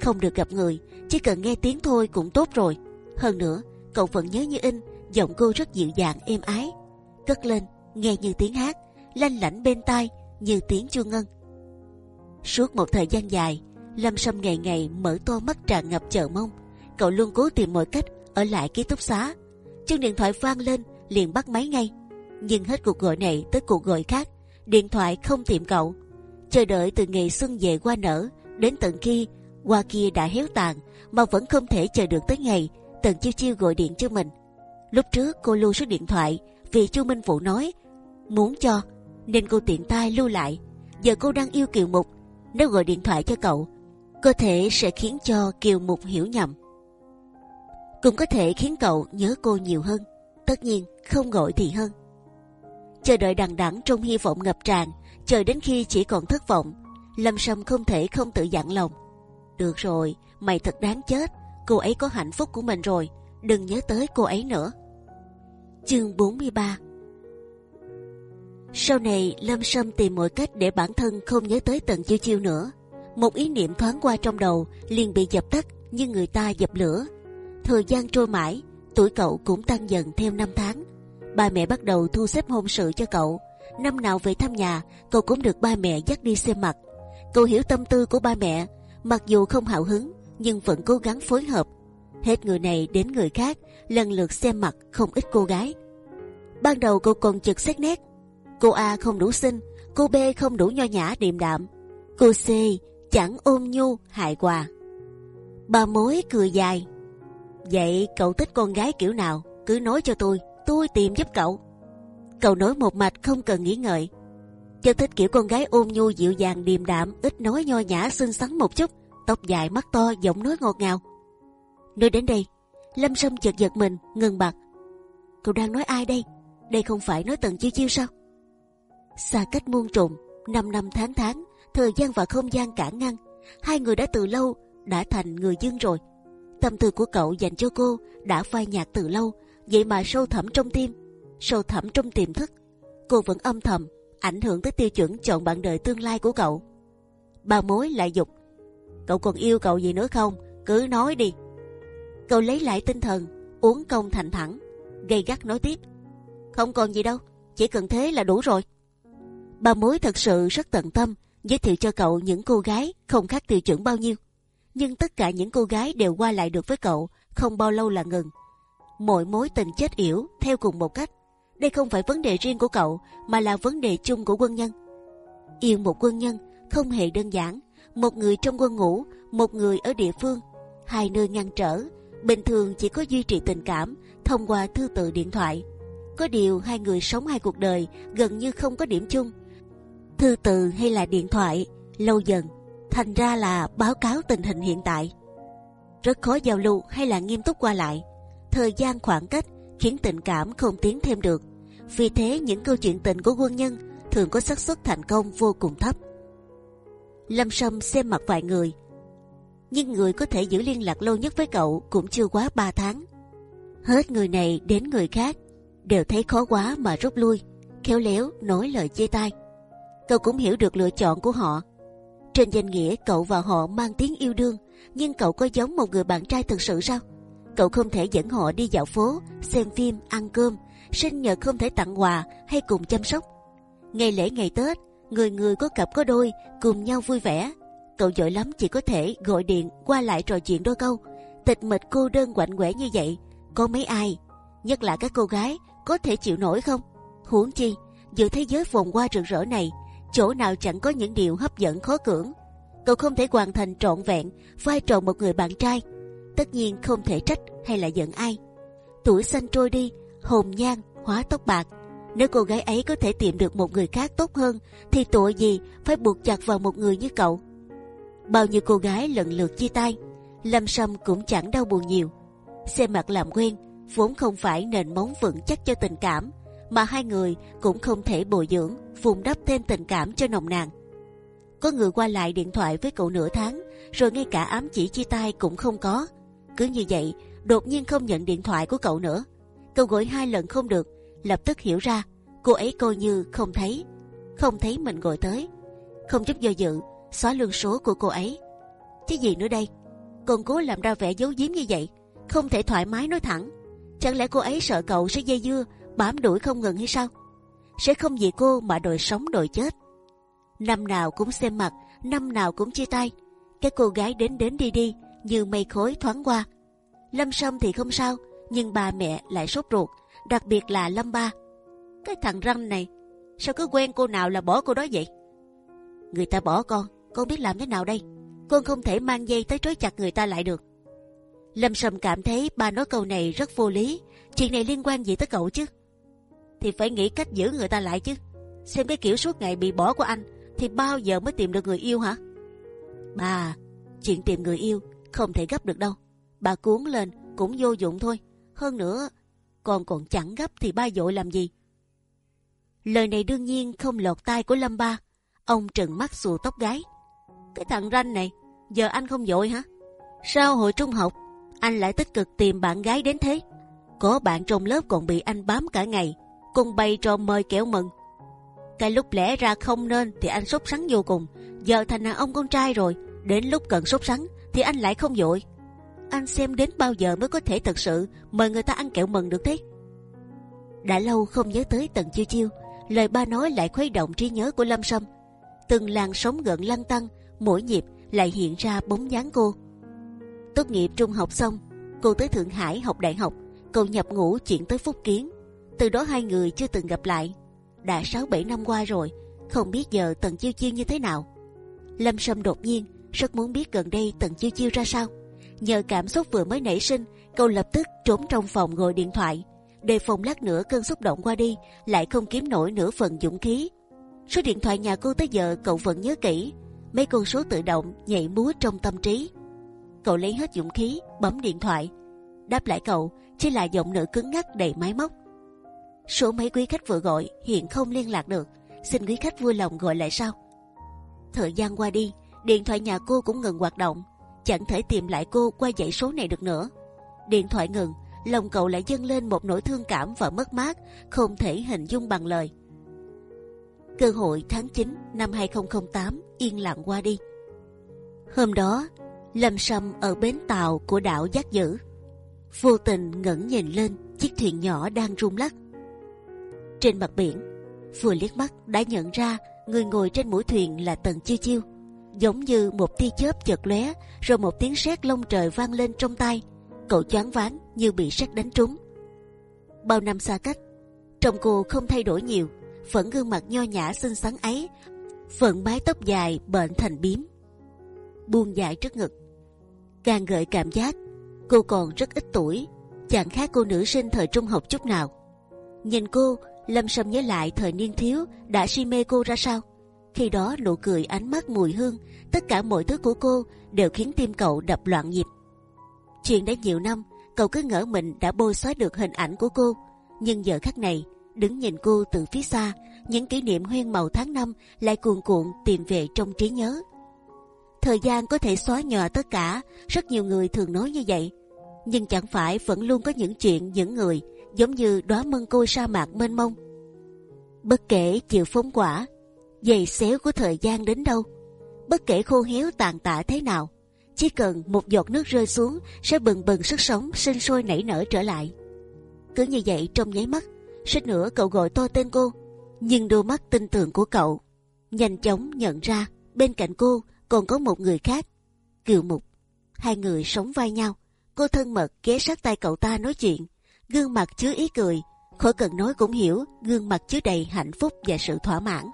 Không được gặp người, chỉ cần nghe tiếng thôi cũng tốt rồi. Hơn nữa, cậu vẫn nhớ như in, giọng cô rất dịu dàng êm ái, cất lên nghe như tiếng hát, lanh lảnh bên tai như tiếng chuông ngân. Suốt một thời gian dài, Lâm Sâm ngày ngày mở to mắt tràn ngập chờ mong. Cậu luôn cố tìm mọi cách ở lại ký túc xá. Chuông điện thoại vang lên, liền bắt máy ngay. Nhưng hết cuộc gọi này tới cuộc gọi khác, điện thoại không tìm cậu. Chờ đợi từ ngày xuân về qua nở, đến tận khi hoa kia đã héo tàn, mà vẫn không thể chờ được tới ngày Tần chiêu chiêu gọi điện cho mình. Lúc trước cô lưu số điện thoại vì chu Minh vũ nói muốn cho nên cô tiện tay lưu lại. Giờ cô đang yêu Kiều Mục, nếu gọi điện thoại cho cậu, có thể sẽ khiến cho Kiều Mục hiểu nhầm. Cũng có thể khiến cậu nhớ cô nhiều hơn. Tất nhiên không gọi thì hơn. Chờ đợi đằng đẵng trong hy vọng ngập tràn, chờ đến khi chỉ còn thất vọng, Lâm Sâm không thể không tự dặn lòng. Được rồi, mày thật đáng chết. Cô ấy có hạnh phúc của mình rồi, đừng nhớ tới cô ấy nữa. Chương 43 sau này Lâm Sâm tìm mọi cách để bản thân không nhớ tới Tần Chiêu Chiêu nữa. Một ý niệm thoáng qua trong đầu liền bị dập tắt như người ta dập lửa. Thời gian trôi mãi, tuổi cậu cũng tăng dần theo năm tháng. Ba mẹ bắt đầu thu xếp hôn sự cho cậu. năm nào về thăm nhà, cậu cũng được ba mẹ dắt đi xem mặt. Cậu hiểu tâm tư của ba mẹ, mặc dù không hào hứng nhưng vẫn cố gắng phối hợp. Hết người này đến người khác, lần lượt xem mặt không ít cô gái. Ban đầu cậu còn chực xét nét, cô A không đủ xinh, cô B không đủ nho nhã điềm đạm, cô C chẳng ôm nhu hại quà. Bà mối cười dài. Vậy cậu thích con gái kiểu nào? Cứ nói cho tôi, tôi tìm giúp cậu. Cậu nói một mạch không cần nghĩ ngợi. Cho thích kiểu con gái ôm nhu dịu dàng điềm đạm, ít nói nho nhã xinh xắn một chút, tóc dài mắt to, giọng nói ngọt ngào. Nói đến đây, Lâm Sâm chợt giật mình, ngừng bặt. Cậu đang nói ai đây? Đây không phải nói tần chiêu chiêu sao? Xa cách muôn trùng, năm năm tháng tháng, thời gian và không gian cản ngăn, hai người đã từ lâu đã thành người dân rồi. Tâm tư của cậu dành cho cô đã phai nhạt từ lâu, vậy mà sâu thẳm trong tim, sâu thẳm trong tiềm thức, cô vẫn âm thầm ảnh hưởng tới tiêu chuẩn chọn bạn đời tương lai của cậu. Bà mối lại dục, cậu còn yêu cậu gì nữa không? Cứ nói đi. Cậu lấy lại tinh thần, uống công thành thẳng, gây gắt nói tiếp. Không còn gì đâu, chỉ cần thế là đủ rồi. Bà mối thật sự rất tận tâm, giới thiệu cho cậu những cô gái không khác tiêu chuẩn bao nhiêu. Nhưng tất cả những cô gái đều qua lại được với cậu, không bao lâu là ngừng. Mọi mối tình chết yểu theo cùng một cách. Đây không phải vấn đề riêng của cậu, mà là vấn đề chung của quân nhân. Yêu một quân nhân không hề đơn giản. Một người trong quân ngũ, một người ở địa phương, hai nơi ngăn trở, bình thường chỉ có duy trì tình cảm thông qua thư tự điện thoại. Có điều hai người sống hai cuộc đời gần như không có điểm chung thư từ hay là điện thoại, lâu dần, thành ra là báo cáo tình hình hiện tại. Rất khó giao lưu hay là nghiêm túc qua lại. Thời gian khoảng cách khiến tình cảm không tiến thêm được. Vì thế, những câu chuyện tình của quân nhân thường có xác suất thành công vô cùng thấp. Lâm sâm xem mặt vài người. Nhưng người có thể giữ liên lạc lâu nhất với cậu cũng chưa quá 3 tháng. Hết người này đến người khác, đều thấy khó quá mà rút lui, khéo léo nói lời chia tay cậu cũng hiểu được lựa chọn của họ. Trên danh nghĩa cậu và họ mang tiếng yêu đương, nhưng cậu có giống một người bạn trai thực sự sao? Cậu không thể dẫn họ đi dạo phố, xem phim, ăn cơm, sinh nhật không thể tặng quà hay cùng chăm sóc. Ngày lễ ngày Tết, người người có cặp có đôi cùng nhau vui vẻ. Cậu giỏi lắm chỉ có thể gọi điện qua lại trò chuyện đôi câu. Tịch mịch cô đơn quạnh quẻ như vậy, có mấy ai, nhất là các cô gái, có thể chịu nổi không? Huống chi, giữa thế giới vòng qua rực rỡ này, chỗ nào chẳng có những điều hấp dẫn khó cưỡng. Cậu không thể hoàn thành trọn vẹn vai trò một người bạn trai, tất nhiên không thể trách hay là giận ai. Tuổi xanh trôi đi, hồn nhan hóa tóc bạc. Nếu cô gái ấy có thể tìm được một người khác tốt hơn, thì tội gì phải buộc chặt vào một người như cậu? Bao nhiêu cô gái lần lượt chia tay, Lâm Sâm cũng chẳng đau buồn nhiều. Xem mặt làm quen, vốn không phải nền móng vững chắc cho tình cảm, mà hai người cũng không thể bồi dưỡng, vun đắp thêm tình cảm cho nồng nàn. Có người qua lại điện thoại với cậu nửa tháng, rồi ngay cả ám chỉ chia tay cũng không có. Cứ như vậy, đột nhiên không nhận điện thoại của cậu nữa. Cậu gọi hai lần không được, lập tức hiểu ra cô ấy coi như không thấy, không thấy mình gọi tới, không chút do dự xóa lương số của cô ấy. Chứ gì nữa đây? Còn cố làm ra vẻ giấu giếm như vậy, không thể thoải mái nói thẳng. Chẳng lẽ cô ấy sợ cậu sẽ dây dưa bám đuổi không ngừng hay sao? Sẽ không vì cô mà đòi sống đòi chết. Năm nào cũng xem mặt, năm nào cũng chia tay. Các cô gái đến đến đi đi như mây khối thoáng qua. Lâm Sâm thì không sao, nhưng bà mẹ lại sốt ruột, đặc biệt là Lâm Ba. Cái thằng răng này, sao cứ quen cô nào là bỏ cô đó vậy? Người ta bỏ con, con biết làm thế nào đây? Con không thể mang dây tới trói chặt người ta lại được. Lâm Sâm cảm thấy ba nói câu này rất vô lý. Chuyện này liên quan gì tới cậu chứ? Thì phải nghĩ cách giữ người ta lại chứ. Xem cái kiểu suốt ngày bị bỏ của anh thì bao giờ mới tìm được người yêu hả? Bà, chuyện tìm người yêu không thể gấp được đâu. Bà cuốn lên cũng vô dụng thôi. Hơn nữa, còn còn chẳng gấp thì ba dội làm gì? Lời này đương nhiên không lọt tai của Lâm Ba. Ông trừng mắt xù tóc gái. Cái thằng ranh này, giờ anh không dội hả? Sao hồi trung học, anh lại tích cực tìm bạn gái đến thế? Có bạn trong lớp còn bị anh bám cả ngày cùng bày trò mời kẹo mừng. Cái lúc lẽ ra không nên thì anh sốt sắng vô cùng. Giờ thành đàn ông con trai rồi, đến lúc cần sốt sắng thì anh lại không dội. Anh xem đến bao giờ mới có thể thật sự mời người ta ăn kẹo mừng được thế? Đã lâu không nhớ tới tần chiêu chiêu, lời ba nói lại khuấy động trí nhớ của Lâm Sâm. Từng làn sóng gợn lăn tăng, mỗi nhịp lại hiện ra bóng dáng cô. Tốt nghiệp trung học xong, cô tới Thượng Hải học đại học, cậu nhập ngũ chuyển tới Phúc Kiến. Từ đó hai người chưa từng gặp lại. Đã 6-7 năm qua rồi, không biết giờ Tần Chiêu Chiêu như thế nào. Lâm Sâm đột nhiên rất muốn biết gần đây Tần Chiêu Chiêu ra sao. Nhờ cảm xúc vừa mới nảy sinh, cậu lập tức trốn trong phòng ngồi điện thoại, đề phòng lát nữa cơn xúc động qua đi lại không kiếm nổi nửa phần dũng khí. Số điện thoại nhà cô tới giờ cậu vẫn nhớ kỹ, mấy con số tự động nhảy múa trong tâm trí. Cậu lấy hết dũng khí bấm điện thoại, đáp lại cậu chỉ là giọng nữ cứng ngắc đầy máy móc. Số mấy quý khách vừa gọi hiện không liên lạc được, xin quý khách vui lòng gọi lại sau. Thời gian qua đi, điện thoại nhà cô cũng ngừng hoạt động, chẳng thể tìm lại cô qua dãy số này được nữa. Điện thoại ngừng, lòng cậu lại dâng lên một nỗi thương cảm và mất mát không thể hình dung bằng lời. Cơ hội tháng 9 năm 2008 yên lặng qua đi. Hôm đó, Lâm Sâm ở bến tàu của đảo Giác Dữ, vô tình ngẩng nhìn lên chiếc thuyền nhỏ đang rung lắc. Trên mặt biển, vừa liếc mắt đã nhận ra người ngồi trên mũi thuyền là Tần Chiêu Chiêu, giống như một tia chớp chợt lóe, rồi một tiếng sét lông trời vang lên trong tai. Cậu choáng váng như bị sét đánh trúng. Bao năm xa cách, trông cô không thay đổi nhiều, vẫn gương mặt nho nhã xinh xắn ấy, vẫn mái tóc dài bệnh thành bím, buông dài trước ngực, càng gợi cảm giác cô còn rất ít tuổi, chẳng khác cô nữ sinh thời trung học chút nào. Nhìn cô, Lâm Sâm nhớ lại thời niên thiếu đã si mê cô ra sao. Khi đó nụ cười, ánh mắt, mùi hương, tất cả mọi thứ của cô đều khiến tim cậu đập loạn nhịp. Chuyện đã nhiều năm, cậu cứ ngỡ mình đã bôi xóa được hình ảnh của cô, nhưng giờ khắc này, đứng nhìn cô từ phía xa, những kỷ niệm hoen màu tháng năm lại cuồn cuộn tìm về trong trí nhớ. Thời gian có thể xóa nhòa tất cả, rất nhiều người thường nói như vậy. Nhưng chẳng phải vẫn luôn có những chuyện, những người giống như đóa mân côi sa mạc mênh mông. Bất kể chịu phóng quả, dày xéo của thời gian đến đâu, bất kể khô héo tàn tạ thế nào, chỉ cần một giọt nước rơi xuống sẽ bừng bừng sức sống sinh sôi nảy nở trở lại. Cứ như vậy trong nháy mắt, suýt nữa cậu gọi to tên cô, nhưng đôi mắt tin tưởng của cậu nhanh chóng nhận ra bên cạnh cô còn có một người khác, Kiều Mục. Hai người sống vai nhau, cô thân mật ghé sát tay cậu ta nói chuyện, gương mặt chứa ý cười, khỏi cần nói cũng hiểu, gương mặt chứa đầy hạnh phúc và sự thỏa mãn.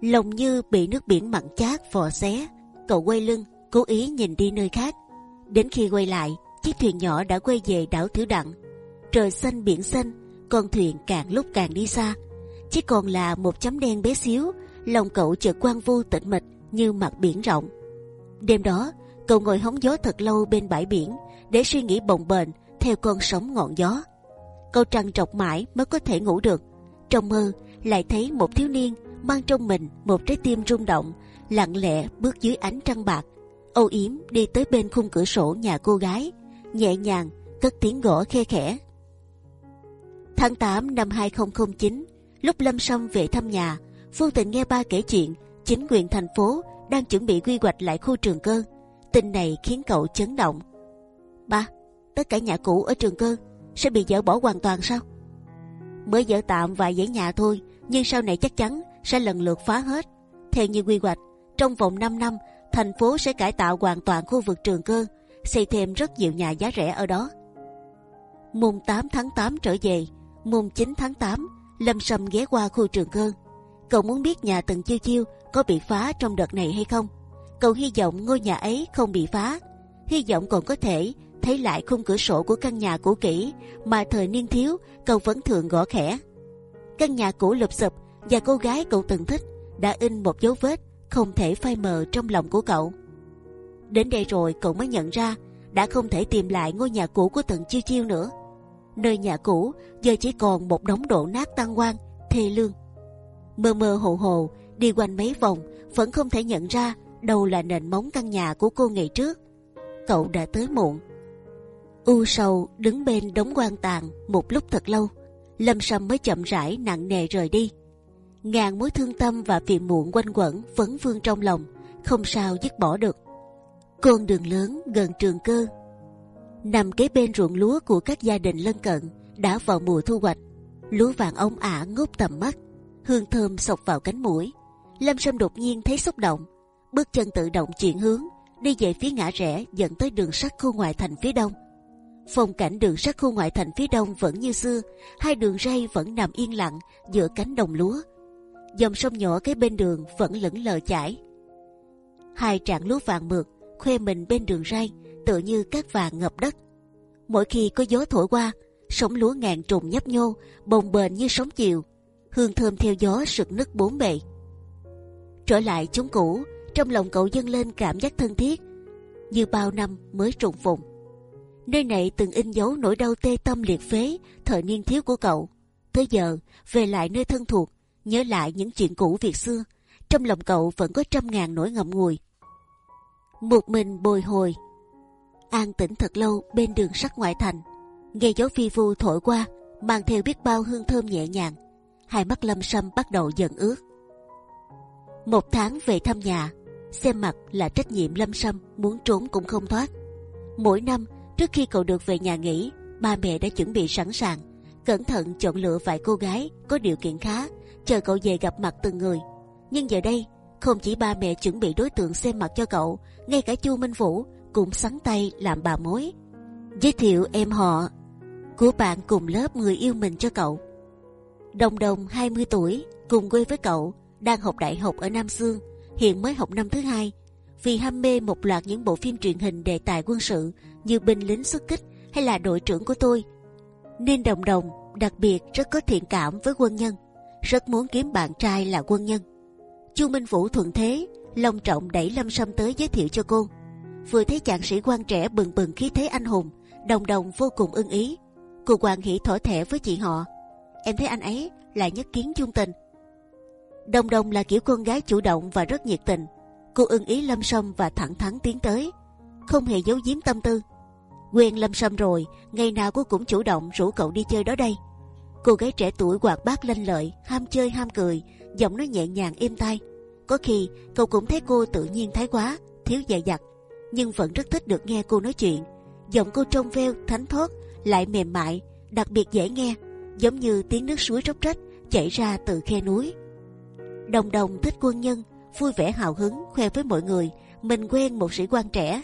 Lòng như bị nước biển mặn chát vò xé, cậu quay lưng, cố ý nhìn đi nơi khác. Đến khi quay lại, chiếc thuyền nhỏ đã quay về đảo Tiểu Đặng. Trời xanh biển xanh, con thuyền càng lúc càng đi xa, chỉ còn là một chấm đen bé xíu. Lòng cậu chợt quang vu tịnh mịch như mặt biển rộng. Đêm đó, cậu ngồi hóng gió thật lâu bên bãi biển để suy nghĩ bồng bềnh theo con sóng ngọn gió câu trằn trọc mãi mới có thể ngủ được. Trong mơ lại thấy một thiếu niên mang trong mình một trái tim rung động, lặng lẽ bước dưới ánh trăng bạc, âu yếm đi tới bên khung cửa sổ nhà cô gái, nhẹ nhàng cất tiếng gõ khe khẽ. Tháng 8 năm 2009, lúc Lâm Sâm về thăm nhà, vô tình nghe ba kể chuyện chính quyền thành phố đang chuẩn bị quy hoạch lại khu trường cơ. Tin này khiến cậu chấn động. Ba, tất cả nhà cũ ở trường cơ sẽ bị dỡ bỏ hoàn toàn sao? Mới dỡ tạm vài dãy nhà thôi, nhưng sau này chắc chắn sẽ lần lượt phá hết. Theo như quy hoạch, trong vòng 5 năm, thành phố sẽ cải tạo hoàn toàn khu vực trường cơ, xây thêm rất nhiều nhà giá rẻ ở đó. Mùng 8 tháng 8 trở về, mùng 9 tháng 8, Lâm Sâm ghé qua khu trường cơ. Cậu muốn biết nhà từng Chiêu Chiêu có bị phá trong đợt này hay không. Cậu hy vọng ngôi nhà ấy không bị phá, hy vọng còn có thể thấy lại khung cửa sổ của căn nhà cũ kỹ mà thời niên thiếu cậu vẫn thường gõ khẽ. Căn nhà cũ lụp sụp và cô gái cậu từng thích đã in một dấu vết không thể phai mờ trong lòng của cậu. Đến đây rồi cậu mới nhận ra đã không thể tìm lại ngôi nhà cũ của Tần Chiêu Chiêu nữa. Nơi nhà cũ giờ chỉ còn một đống đổ nát tan quan, thê lương. Mơ mơ hồ hồ đi quanh mấy vòng vẫn không thể nhận ra đâu là nền móng căn nhà của cô ngày trước. Cậu đã tới muộn. U sầu đứng bên đống quan tàn một lúc thật lâu, Lâm Sâm mới chậm rãi nặng nề rời đi. Ngàn mối thương tâm và phiền muộn quanh quẩn vấn vương trong lòng, không sao dứt bỏ được. Con đường lớn gần trường cơ, nằm kế bên ruộng lúa của các gia đình lân cận đã vào mùa thu hoạch, lúa vàng ống ả ngút tầm mắt hương thơm sộc vào cánh mũi. Lâm Sâm đột nhiên thấy xúc động, bước chân tự động chuyển hướng, đi về phía ngã rẽ dẫn tới đường sắt khu ngoại thành phía đông. Phong cảnh đường sắt khu ngoại thành phía đông vẫn như xưa, hai đường ray vẫn nằm yên lặng giữa cánh đồng lúa. Dòng sông nhỏ kế bên đường vẫn lững lờ chảy. Hai trạng lúa vàng mượt khoe mình bên đường ray, tựa như các vàng ngập đất. Mỗi khi có gió thổi qua, sóng lúa ngàn trùng nhấp nhô, bồng bềnh như sóng chiều, hương thơm theo gió sực nức bốn bề. Trở lại chúng cũ, trong lòng cậu dâng lên cảm giác thân thiết, như bao năm mới trùng phùng. Nơi này từng in dấu nỗi đau tê tâm liệt phế thời niên thiếu của cậu. Tới giờ về lại nơi thân thuộc, nhớ lại những chuyện cũ việc xưa, trong lòng cậu vẫn có trăm ngàn nỗi ngậm ngùi. Một mình bồi hồi, an tĩnh thật lâu bên đường sắt ngoại thành, nghe gió phi vu thổi qua, mang theo biết bao hương thơm nhẹ nhàng. Hai mắt lâm sâm bắt đầu dần ướt. Một tháng về thăm nhà, xem mặt là trách nhiệm lâm sâm muốn trốn cũng không thoát. Mỗi năm trước khi cậu được về nhà nghỉ, ba mẹ đã chuẩn bị sẵn sàng, cẩn thận chọn lựa vài cô gái có điều kiện khá, chờ cậu về gặp mặt từng người. Nhưng giờ đây, không chỉ ba mẹ chuẩn bị đối tượng xem mặt cho cậu, ngay cả chu Minh Vũ cũng sắn tay làm bà mối, giới thiệu em họ của bạn cùng lớp người yêu mình cho cậu. Đồng Đồng 20 tuổi, cùng quê với cậu, đang học đại học ở Nam Dương, hiện mới học năm thứ hai. Vì ham mê một loạt những bộ phim truyền hình đề tài quân sự như binh lính xuất kích hay là đội trưởng của tôi, nên Đồng Đồng đặc biệt rất có thiện cảm với quân nhân, rất muốn kiếm bạn trai là quân nhân. Chu Minh Vũ thuận thế, long trọng đẩy Lâm Sâm tới giới thiệu cho cô. Vừa thấy chàng sĩ quan trẻ bừng bừng khí thế anh hùng, Đồng Đồng vô cùng ưng ý. Cô quan hỉ thỏa thẻ với chị họ. Em thấy anh ấy là nhất kiến chung tình. Đồng Đồng là kiểu con gái chủ động và rất nhiệt tình. Cô ưng ý Lâm Sâm và thẳng thắn tiến tới, không hề giấu giếm tâm tư. Quen Lâm Sâm rồi, ngày nào cô cũng chủ động rủ cậu đi chơi đó đây. Cô gái trẻ tuổi hoạt bát lanh lợi, ham chơi ham cười, giọng nói nhẹ nhàng êm tai. Có khi cậu cũng thấy cô tự nhiên thái quá, thiếu dè dặt, nhưng vẫn rất thích được nghe cô nói chuyện. Giọng cô trong veo, thánh thoát lại mềm mại, đặc biệt dễ nghe, giống như tiếng nước suối róc rách chảy ra từ khe núi. Đồng đồng thích quân nhân, vui vẻ hào hứng khoe với mọi người mình quen một sĩ quan trẻ.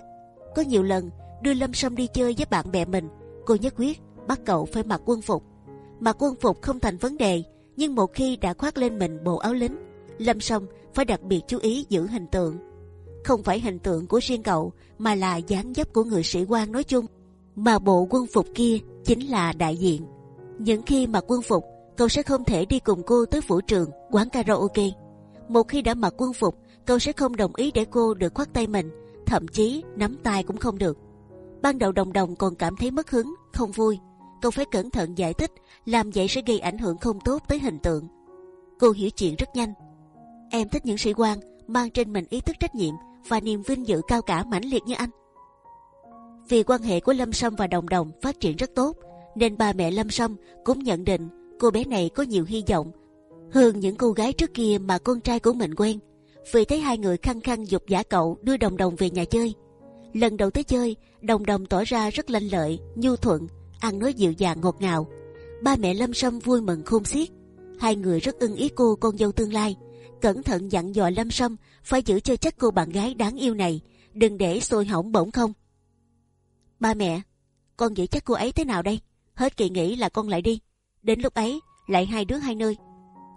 Có nhiều lần đưa Lâm Sâm đi chơi với bạn bè mình, cô nhất quyết bắt cậu phải mặc quân phục. Mặc quân phục không thành vấn đề, nhưng một khi đã khoác lên mình bộ áo lính, Lâm Sâm phải đặc biệt chú ý giữ hình tượng. Không phải hình tượng của riêng cậu, mà là dáng dấp của người sĩ quan nói chung. Mà bộ quân phục kia chính là đại diện. Những khi mặc quân phục, cậu sẽ không thể đi cùng cô tới vũ trường, quán karaoke. Một khi đã mặc quân phục, cậu sẽ không đồng ý để cô được khoác tay mình, thậm chí nắm tay cũng không được. Ban đầu đồng đồng còn cảm thấy mất hứng, không vui. Cậu phải cẩn thận giải thích, làm vậy sẽ gây ảnh hưởng không tốt tới hình tượng. Cô hiểu chuyện rất nhanh. Em thích những sĩ quan mang trên mình ý thức trách nhiệm và niềm vinh dự cao cả mãnh liệt như anh. Vì quan hệ của Lâm Sâm và Đồng Đồng phát triển rất tốt, nên ba mẹ Lâm Sâm cũng nhận định cô bé này có nhiều hy vọng hơn những cô gái trước kia mà con trai của mình quen. Vì thấy hai người khăng khăng dục giả cậu đưa Đồng Đồng về nhà chơi. Lần đầu tới chơi, Đồng Đồng tỏ ra rất lanh lợi, nhu thuận, ăn nói dịu dàng ngọt ngào. Ba mẹ Lâm Sâm vui mừng khôn xiết. Hai người rất ưng ý cô con dâu tương lai, cẩn thận dặn dò Lâm Sâm phải giữ cho chắc cô bạn gái đáng yêu này, đừng để sôi hỏng bỗng không. Ba mẹ, con giữ chắc cô ấy thế nào đây? Hết kỳ nghỉ là con lại đi. Đến lúc ấy lại hai đứa hai nơi.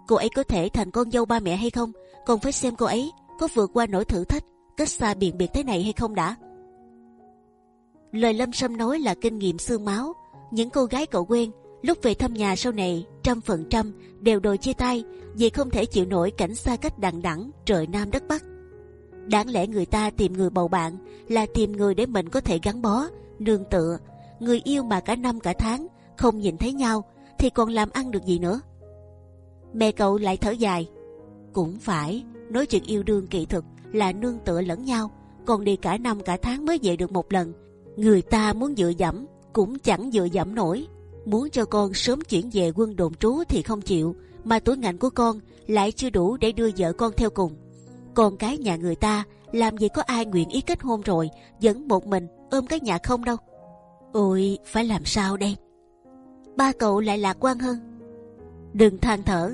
Cô ấy có thể thành con dâu ba mẹ hay không? Còn phải xem cô ấy có vượt qua nỗi thử thách cách xa biệt biệt thế này hay không đã. Lời Lâm Sâm nói là kinh nghiệm xương máu. Những cô gái cậu quen lúc về thăm nhà sau này trăm phần trăm đều đòi chia tay vì không thể chịu nổi cảnh xa cách đằng đẵng trời nam đất bắc. Đáng lẽ người ta tìm người bầu bạn là tìm người để mình có thể gắn bó, nương tựa. Người yêu mà cả năm cả tháng không nhìn thấy nhau thì còn làm ăn được gì nữa. Mẹ cậu lại thở dài. Cũng phải, nói chuyện yêu đương kỳ thực là nương tựa lẫn nhau, còn đi cả năm cả tháng mới về được một lần. Người ta muốn dựa dẫm cũng chẳng dựa dẫm nổi. Muốn cho con sớm chuyển về quân đồn trú thì không chịu, mà tuổi ngạnh của con lại chưa đủ để đưa vợ con theo cùng. Con cái nhà người ta làm gì có ai nguyện ý kết hôn rồi, vẫn một mình ôm cái nhà không đâu. Ôi, phải làm sao đây? Ba cậu lại lạc quan hơn. Đừng than thở,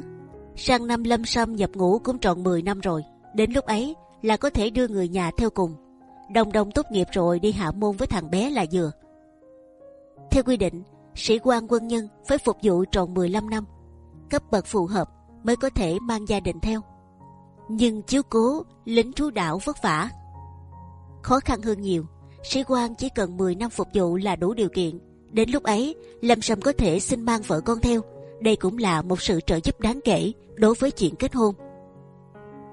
sang năm lâm sâm nhập ngũ cũng tròn 10 năm rồi. Đến lúc ấy là có thể đưa người nhà theo cùng. Đồng đồng tốt nghiệp rồi đi hạ môn với thằng bé là vừa. Theo quy định, sĩ quan quân nhân phải phục vụ tròn 15 năm, cấp bậc phù hợp mới có thể mang gia đình theo. Nhưng chiếu cố lính trú đảo vất vả, khó khăn hơn nhiều. Sĩ quan chỉ cần 10 năm phục vụ là đủ điều kiện. Đến lúc ấy, Lâm Sâm có thể xin mang vợ con theo. Đây cũng là một sự trợ giúp đáng kể đối với chuyện kết hôn.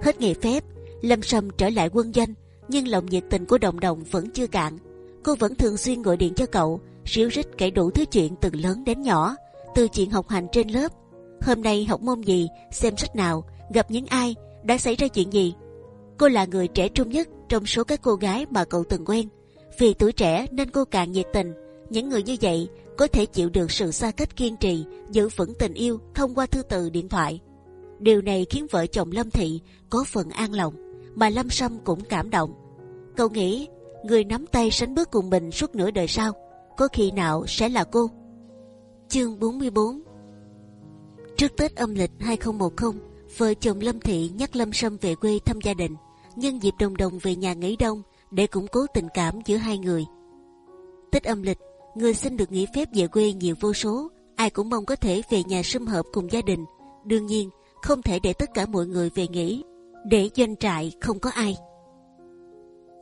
Hết nghề phép, Lâm Sâm trở lại quân doanh, nhưng lòng nhiệt tình của Đồng Đồng vẫn chưa cạn. Cô vẫn thường xuyên gọi điện cho cậu, ríu rít kể đủ thứ chuyện từ lớn đến nhỏ, từ chuyện học hành trên lớp. Hôm nay học môn gì, xem sách nào, gặp những ai, đã xảy ra chuyện gì. Cô là người trẻ trung nhất trong số các cô gái mà cậu từng quen. Vì tuổi trẻ nên cô càng nhiệt tình. Những người như vậy có thể chịu được sự xa cách kiên trì, giữ vững tình yêu thông qua thư từ điện thoại. Điều này khiến vợ chồng Lâm Thị có phần an lòng, mà Lâm Sâm cũng cảm động. Cậu nghĩ người nắm tay sánh bước cùng mình suốt nửa đời sau, có khi nào sẽ là cô? Chương 44 Trước Tết âm lịch 2010, vợ chồng Lâm Thị nhắc Lâm Sâm về quê thăm gia đình, nhân dịp đồng đồng về nhà nghỉ đông để củng cố tình cảm giữa hai người. Tết âm lịch, người xin được nghỉ phép về quê nhiều vô số, ai cũng mong có thể về nhà sum họp cùng gia đình. Đương nhiên, không thể để tất cả mọi người về nghỉ, để doanh trại không có ai.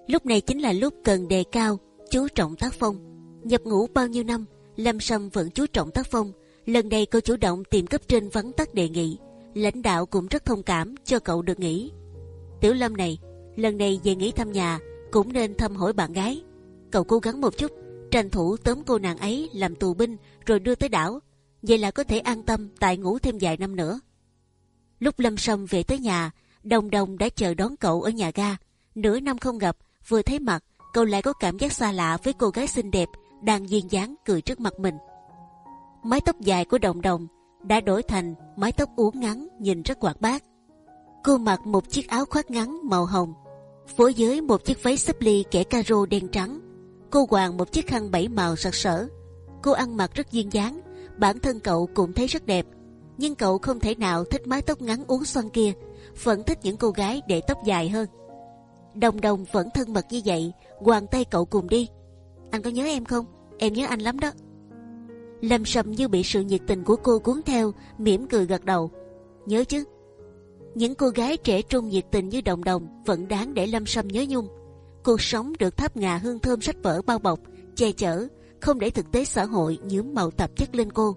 Lúc này chính là lúc cần đề cao, chú trọng tác phong. Nhập ngũ bao nhiêu năm, Lâm Sâm vẫn chú trọng tác phong. Lần này cô chủ động tìm cấp trên vắng tắt đề nghị, lãnh đạo cũng rất thông cảm cho cậu được nghỉ. Tiểu Lâm này, lần này về nghỉ thăm nhà cũng nên thăm hỏi bạn gái. Cậu cố gắng một chút, tranh thủ tóm cô nàng ấy làm tù binh rồi đưa tới đảo. Vậy là có thể an tâm tại ngủ thêm vài năm nữa. Lúc Lâm Sâm về tới nhà, Đồng Đồng đã chờ đón cậu ở nhà ga. Nửa năm không gặp, vừa thấy mặt, cậu lại có cảm giác xa lạ với cô gái xinh đẹp đang duyên dáng cười trước mặt mình. Mái tóc dài của Đồng Đồng đã đổi thành mái tóc uốn ngắn nhìn rất hoạt bát. Cô mặc một chiếc áo khoác ngắn màu hồng, phối với một chiếc váy xấp ly kẻ caro đen trắng. Cô hoàng một chiếc khăn bảy màu sặc sỡ. Cô ăn mặc rất duyên dáng, bản thân cậu cũng thấy rất đẹp. Nhưng cậu không thể nào thích mái tóc ngắn uốn xoăn kia, vẫn thích những cô gái để tóc dài hơn. Đồng đồng vẫn thân mật như vậy, hoàng tay cậu cùng đi. Anh có nhớ em không? Em nhớ anh lắm đó. Lâm Sâm như bị sự nhiệt tình của cô cuốn theo, mỉm cười gật đầu. Nhớ chứ? Những cô gái trẻ trung nhiệt tình như Đồng Đồng vẫn đáng để Lâm Sâm nhớ nhung. Cuộc sống được thắp ngà hương thơm sách vở bao bọc, che chở, không để thực tế xã hội nhuốm màu tạp chất lên cô.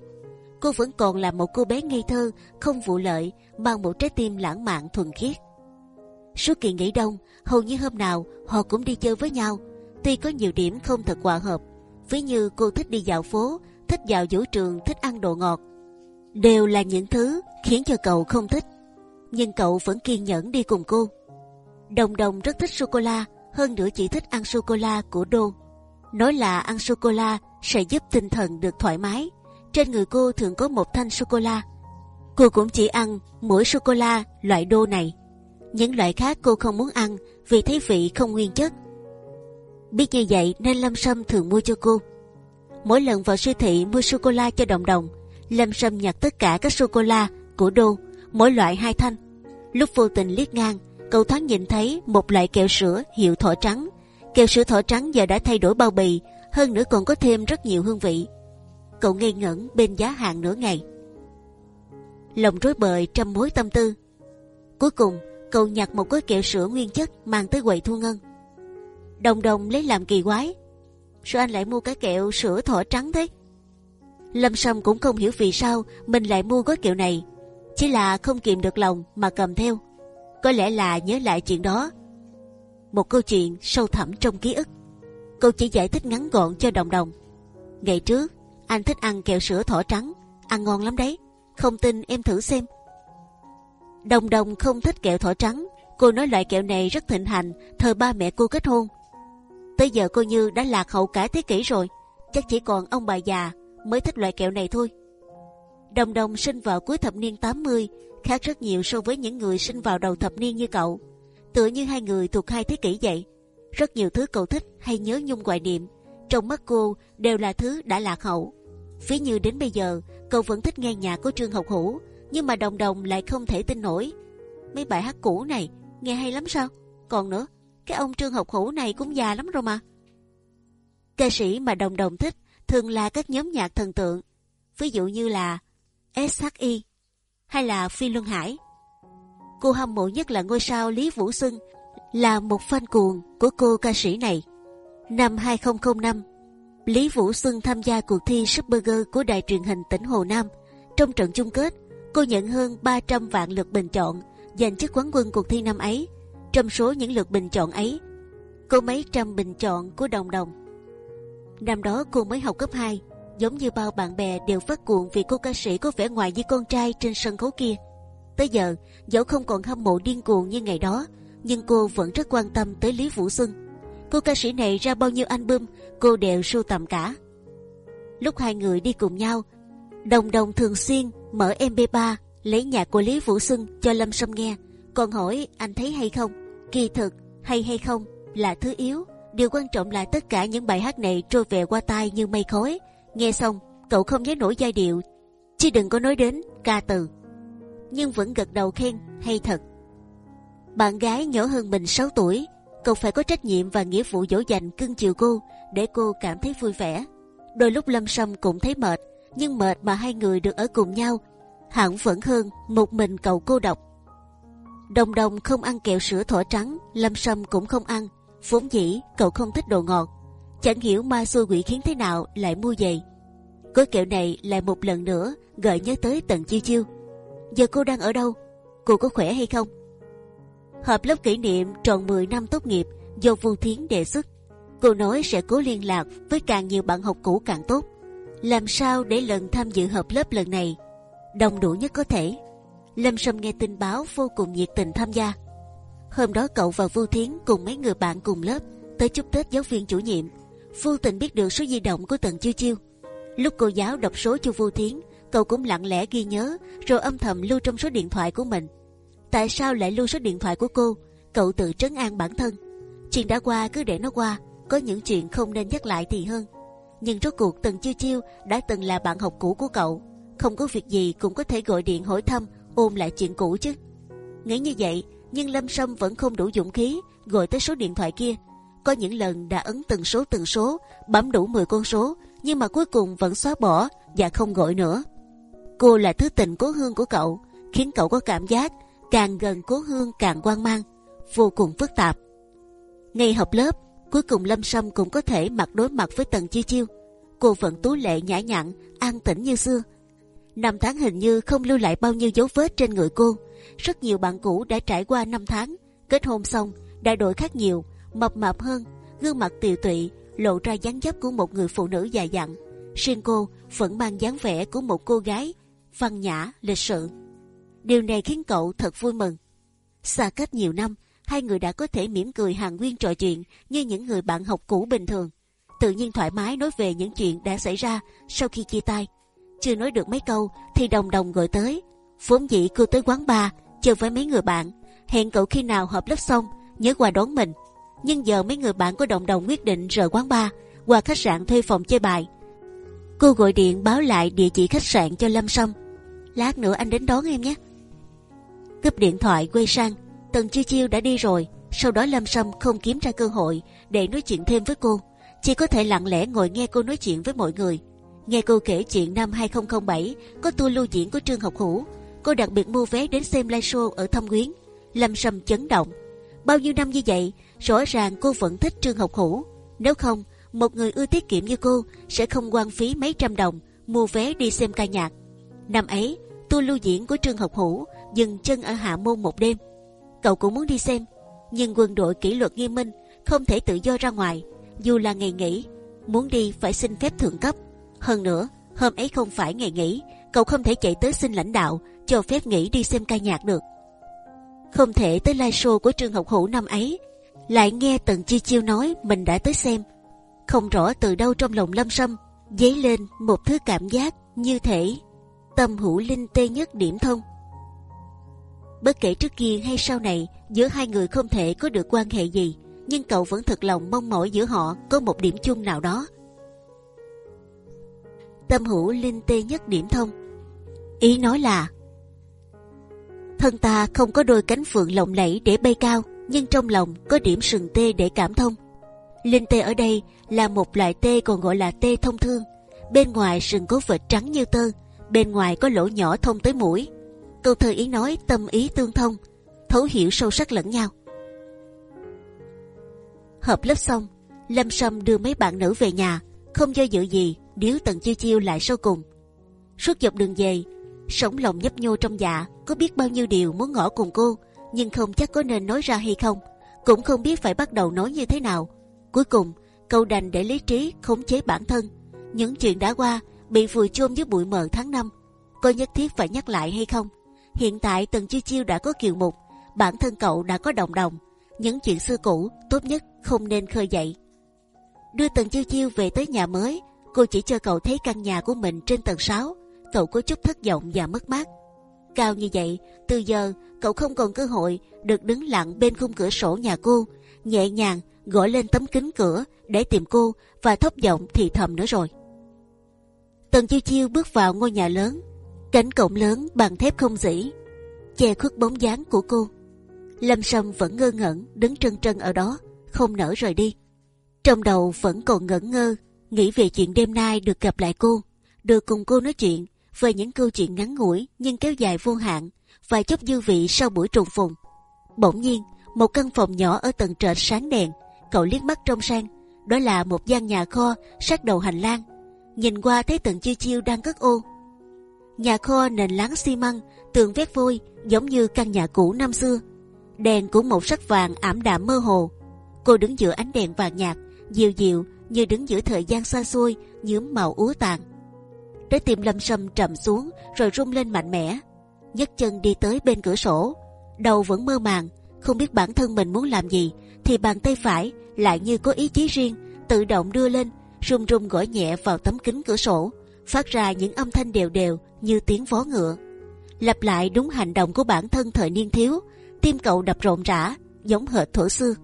Cô vẫn còn là một cô bé ngây thơ, không vụ lợi, mang một trái tim lãng mạn thuần khiết. Suốt kỳ nghỉ đông, hầu như hôm nào họ cũng đi chơi với nhau. Tuy có nhiều điểm không thật hòa hợp, ví như cô thích đi dạo phố, thích vào vũ trường, thích ăn đồ ngọt, đều là những thứ khiến cho cậu không thích. Nhưng cậu vẫn kiên nhẫn đi cùng cô. Đồng Đồng rất thích sô cô la, hơn nữa chỉ thích ăn sô cô la của Đô. Nói là ăn sô cô la sẽ giúp tinh thần được thoải mái. Trên người cô thường có một thanh sô cô la. Cô cũng chỉ ăn mỗi sô cô la loại Đô này. Những loại khác cô không muốn ăn vì thấy vị không nguyên chất. Biết như vậy nên Lâm Sâm thường mua cho cô. Mỗi lần vào siêu thị mua sô cô la cho Đồng Đồng, Lâm Sâm nhặt tất cả các sô cô la của Đô, mỗi loại hai thanh. Lúc vô tình liếc ngang, cậu thoáng nhìn thấy một loại kẹo sữa hiệu thỏ trắng. Kẹo sữa thỏ trắng giờ đã thay đổi bao bì, hơn nữa còn có thêm rất nhiều hương vị. Cậu ngây ngẩn bên giá hàng nửa ngày. Lòng rối bời trăm mối tâm tư. Cuối cùng, cậu nhặt một gói kẹo sữa nguyên chất mang tới quầy thu ngân. Đồng đồng lấy làm kỳ quái, sao anh lại mua cái kẹo sữa thỏ trắng thế? Lâm Sâm cũng không hiểu vì sao mình lại mua gói kẹo này, chỉ là không kìm được lòng mà cầm theo. Có lẽ là nhớ lại chuyện đó, một câu chuyện sâu thẳm trong ký ức. Cô chỉ giải thích ngắn gọn cho Đồng Đồng. Ngày trước, anh thích ăn kẹo sữa thỏ trắng, ăn ngon lắm đấy. Không tin em thử xem. Đồng Đồng không thích kẹo thỏ trắng. Cô nói loại kẹo này rất thịnh hành thời ba mẹ cô kết hôn. Tới giờ cô như đã lạc hậu cả thế kỷ rồi. Chắc chỉ còn ông bà già mới thích loại kẹo này thôi. Đồng Đồng sinh vào cuối thập niên 80, khác rất nhiều so với những người sinh vào đầu thập niên như cậu. Tựa như hai người thuộc hai thế kỷ vậy. Rất nhiều thứ cậu thích hay nhớ nhung hoài niệm, trong mắt cô đều là thứ đã lạc hậu. Ví như đến bây giờ, cậu vẫn thích nghe nhạc của Trương Học Hữu, nhưng mà đồng đồng lại không thể tin nổi. Mấy bài hát cũ này nghe hay lắm sao? Còn nữa, cái ông Trương Học Hữu này cũng già lắm rồi mà. Ca sĩ mà đồng đồng thích thường là các nhóm nhạc thần tượng, ví dụ như là SHI hay là Phi Luân Hải. Cô hâm mộ nhất là ngôi sao Lý Vũ Xuân, là một fan cuồng của cô ca sĩ này. Năm 2005, Lý Vũ Xuân tham gia cuộc thi Supergirl của đài truyền hình tỉnh Hồ Nam. Trong trận chung kết, cô nhận hơn 300 vạn lượt bình chọn, giành chức quán quân cuộc thi năm ấy. Trong số những lượt bình chọn ấy, cô mấy trăm bình chọn của đồng đồng. Năm đó cô mới học cấp 2, giống như bao bạn bè đều phát cuồng vì cô ca sĩ có vẻ ngoài như con trai trên sân khấu kia. Tới giờ, dẫu không còn hâm mộ điên cuồng như ngày đó, nhưng cô vẫn rất quan tâm tới Lý Vũ Xuân. Cô ca sĩ này ra bao nhiêu album, cô đều sưu tầm cả. Lúc hai người đi cùng nhau, Đồng Đồng thường xuyên mở MP3 lấy nhạc của Lý Vũ Xuân cho Lâm Sâm nghe, còn hỏi anh thấy hay không. Kỳ thực hay hay không là thứ yếu, điều quan trọng là tất cả những bài hát này trôi về qua tai như mây khói. Nghe xong, cậu không nhớ nổi giai điệu, chứ đừng có nói đến ca từ. Nhưng vẫn gật đầu khen hay thật. Bạn gái nhỏ hơn mình 6 tuổi, cậu phải có trách nhiệm và nghĩa vụ dỗ dành cưng chiều cô để cô cảm thấy vui vẻ. Đôi lúc Lâm Sâm cũng thấy mệt, nhưng mệt mà hai người được ở cùng nhau, hẳn vẫn hơn một mình cậu cô độc. Đồng đồng không ăn kẹo sữa thỏ trắng, Lâm Sâm cũng không ăn. Vốn dĩ cậu không thích đồ ngọt, chẳng hiểu ma xui quỷ khiến thế nào lại mua vậy. Gói kẹo này lại một lần nữa gợi nhớ tới tận chiêu chiêu. Giờ cô đang ở đâu? Cô có khỏe hay không? Họp lớp kỷ niệm tròn 10 năm tốt nghiệp, do Vu Thiến đề xuất. Cô nói sẽ cố liên lạc với càng nhiều bạn học cũ càng tốt. Làm sao để lần tham dự họp lớp lần này đông đủ nhất có thể. Lâm Sâm nghe tin báo vô cùng nhiệt tình tham gia. Hôm đó cậu và Vu Thiến cùng mấy người bạn cùng lớp tới chúc Tết giáo viên chủ nhiệm. Vô tình biết được số di động của Tần Chiêu Chiêu. Lúc cô giáo đọc số cho Vu Thiến, cậu cũng lặng lẽ ghi nhớ rồi âm thầm lưu trong số điện thoại của mình. Tại sao lại lưu số điện thoại của cô? Cậu tự trấn an bản thân. Chuyện đã qua cứ để nó qua. Có những chuyện không nên nhắc lại thì hơn. Nhưng rốt cuộc Tần Chiêu Chiêu đã từng là bạn học cũ của cậu. Không có việc gì cũng có thể gọi điện hỏi thăm, ôm lại chuyện cũ chứ. Nghĩ như vậy, nhưng Lâm Sâm vẫn không đủ dũng khí gọi tới số điện thoại kia. Có những lần đã ấn từng số từng số, bấm đủ 10 con số, nhưng mà cuối cùng vẫn xóa bỏ và không gọi nữa. Cô là thứ tình cố hương của cậu, khiến cậu có cảm giác càng gần cố hương càng quan mang, vô cùng phức tạp. Ngày học lớp, cuối cùng Lâm Sâm cũng có thể mặt đối mặt với Tần Chiêu Chiêu. Cô vẫn tú lệ nhã nhặn, an tĩnh như xưa. Năm tháng hình như không lưu lại bao nhiêu dấu vết trên người cô. Rất nhiều bạn cũ đã trải qua năm tháng, kết hôn xong đã đổi khác nhiều, mập mạp hơn, gương mặt tiều tụy, lộ ra dáng dấp của một người phụ nữ già dặn. Riêng cô vẫn mang dáng vẻ của một cô gái văn nhã, lịch sự. Điều này khiến cậu thật vui mừng. Xa cách nhiều năm, hai người đã có thể mỉm cười hàng nguyên trò chuyện như những người bạn học cũ bình thường. Tự nhiên thoải mái nói về những chuyện đã xảy ra sau khi chia tay. Chưa nói được mấy câu thì đồng đồng gọi tới. Vốn dĩ cô tới quán bar chơi với mấy người bạn, hẹn cậu khi nào hợp lớp xong nhớ qua đón mình. Nhưng giờ mấy người bạn của đồng đồng quyết định rời quán bar, qua khách sạn thuê phòng chơi bài. Cô gọi điện báo lại địa chỉ khách sạn cho Lâm Sâm. Lát nữa anh đến đón em nhé. Cúp điện thoại quay sang, tần chiêu chiêu đã đi rồi. Sau đó lâm sâm không kiếm ra cơ hội để nói chuyện thêm với cô. Chỉ có thể lặng lẽ ngồi nghe cô nói chuyện với mọi người. Nghe cô kể chuyện năm 2007 có tour lưu diễn của trương học hữu. Cô đặc biệt mua vé đến xem live show ở thâm quyến. Lâm sâm chấn động. Bao nhiêu năm như vậy rõ ràng cô vẫn thích trương học hữu nếu không một người ưa tiết kiệm như cô sẽ không quan phí mấy trăm đồng mua vé đi xem ca nhạc năm ấy tour lưu diễn của trương học hữu dừng chân ở hạ môn một đêm. Cậu cũng muốn đi xem, nhưng quân đội kỷ luật nghiêm minh, không thể tự do ra ngoài. Dù là ngày nghỉ, muốn đi phải xin phép thượng cấp. Hơn nữa, hôm ấy không phải ngày nghỉ, cậu không thể chạy tới xin lãnh đạo cho phép nghỉ đi xem ca nhạc được. Không thể tới live show của trường học hữu năm ấy, lại nghe tần chi chiêu nói mình đã tới xem. Không rõ từ đâu trong lòng lâm sâm dấy lên một thứ cảm giác như thể tâm hữu linh tê nhất điểm thông Bất kể trước kia hay sau này, giữa hai người không thể có được quan hệ gì, nhưng cậu vẫn thật lòng mong mỏi giữa họ có một điểm chung nào đó. Tâm hữu linh tê nhất điểm thông. Ý nói là, Thân ta không có đôi cánh phượng lộng lẫy để bay cao, nhưng trong lòng có điểm sừng tê để cảm thông. Linh tê ở đây là một loại tê còn gọi là tê thông thương. Bên ngoài sừng có vệt trắng như tơ, bên ngoài có lỗ nhỏ thông tới mũi. Câu thơ ý nói tâm ý tương thông, thấu hiểu sâu sắc lẫn nhau. Hợp lớp xong, Lâm Sâm đưa mấy bạn nữ về nhà, không do dự gì, điếu tận chiêu chiêu lại sau cùng. Suốt dọc đường về, sống lòng nhấp nhô trong dạ, có biết bao nhiêu điều muốn ngỏ cùng cô, nhưng không chắc có nên nói ra hay không, cũng không biết phải bắt đầu nói như thế nào. Cuối cùng, câu đành để lý trí khống chế bản thân. Những chuyện đã qua bị vùi chôn dưới bụi mờ tháng năm, có nhất thiết phải nhắc lại hay không? Hiện tại Tần Chiêu Chiêu đã có kiều mục, bản thân cậu đã có đồng đồng, những chuyện xưa cũ tốt nhất không nên khơi dậy. Đưa Tần Chiêu Chiêu về tới nhà mới, cô chỉ cho cậu thấy căn nhà của mình trên tầng 6 cậu có chút thất vọng và mất mát. Cao như vậy, từ giờ cậu không còn cơ hội được đứng lặng bên khung cửa sổ nhà cô, nhẹ nhàng gõ lên tấm kính cửa để tìm cô và thấp giọng thì thầm nữa rồi. Tần chiêu chiêu bước vào ngôi nhà lớn, cánh cổng lớn bằng thép không dỉ, che khuất bóng dáng của cô. Lâm Sâm vẫn ngơ ngẩn đứng trân trân ở đó, không nỡ rời đi. Trong đầu vẫn còn ngẩn ngơ, nghĩ về chuyện đêm nay được gặp lại cô, được cùng cô nói chuyện về những câu chuyện ngắn ngủi nhưng kéo dài vô hạn, và chút dư vị sau buổi trùng phùng. Bỗng nhiên, một căn phòng nhỏ ở tầng trệt sáng đèn, cậu liếc mắt trong sang, đó là một gian nhà kho sát đầu hành lang. Nhìn qua thấy tầng chiêu chiêu đang cất ô. Nhà kho nền láng xi măng, tường vét vôi, giống như căn nhà cũ năm xưa. Đèn cũng một sắc vàng ảm đạm mơ hồ. Cô đứng giữa ánh đèn vàng nhạt, dịu dịu như đứng giữa thời gian xa xôi, nhuốm màu úa tàn trái tim lâm sâm trầm xuống, rồi rung lên mạnh mẽ. Nhấc chân đi tới bên cửa sổ. Đầu vẫn mơ màng, không biết bản thân mình muốn làm gì, thì bàn tay phải lại như có ý chí riêng, tự động đưa lên, rung rung gõ nhẹ vào tấm kính cửa sổ, phát ra những âm thanh đều đều như tiếng vó ngựa. Lặp lại đúng hành động của bản thân thời niên thiếu, tim cậu đập rộn rã, giống hệt thuở xưa.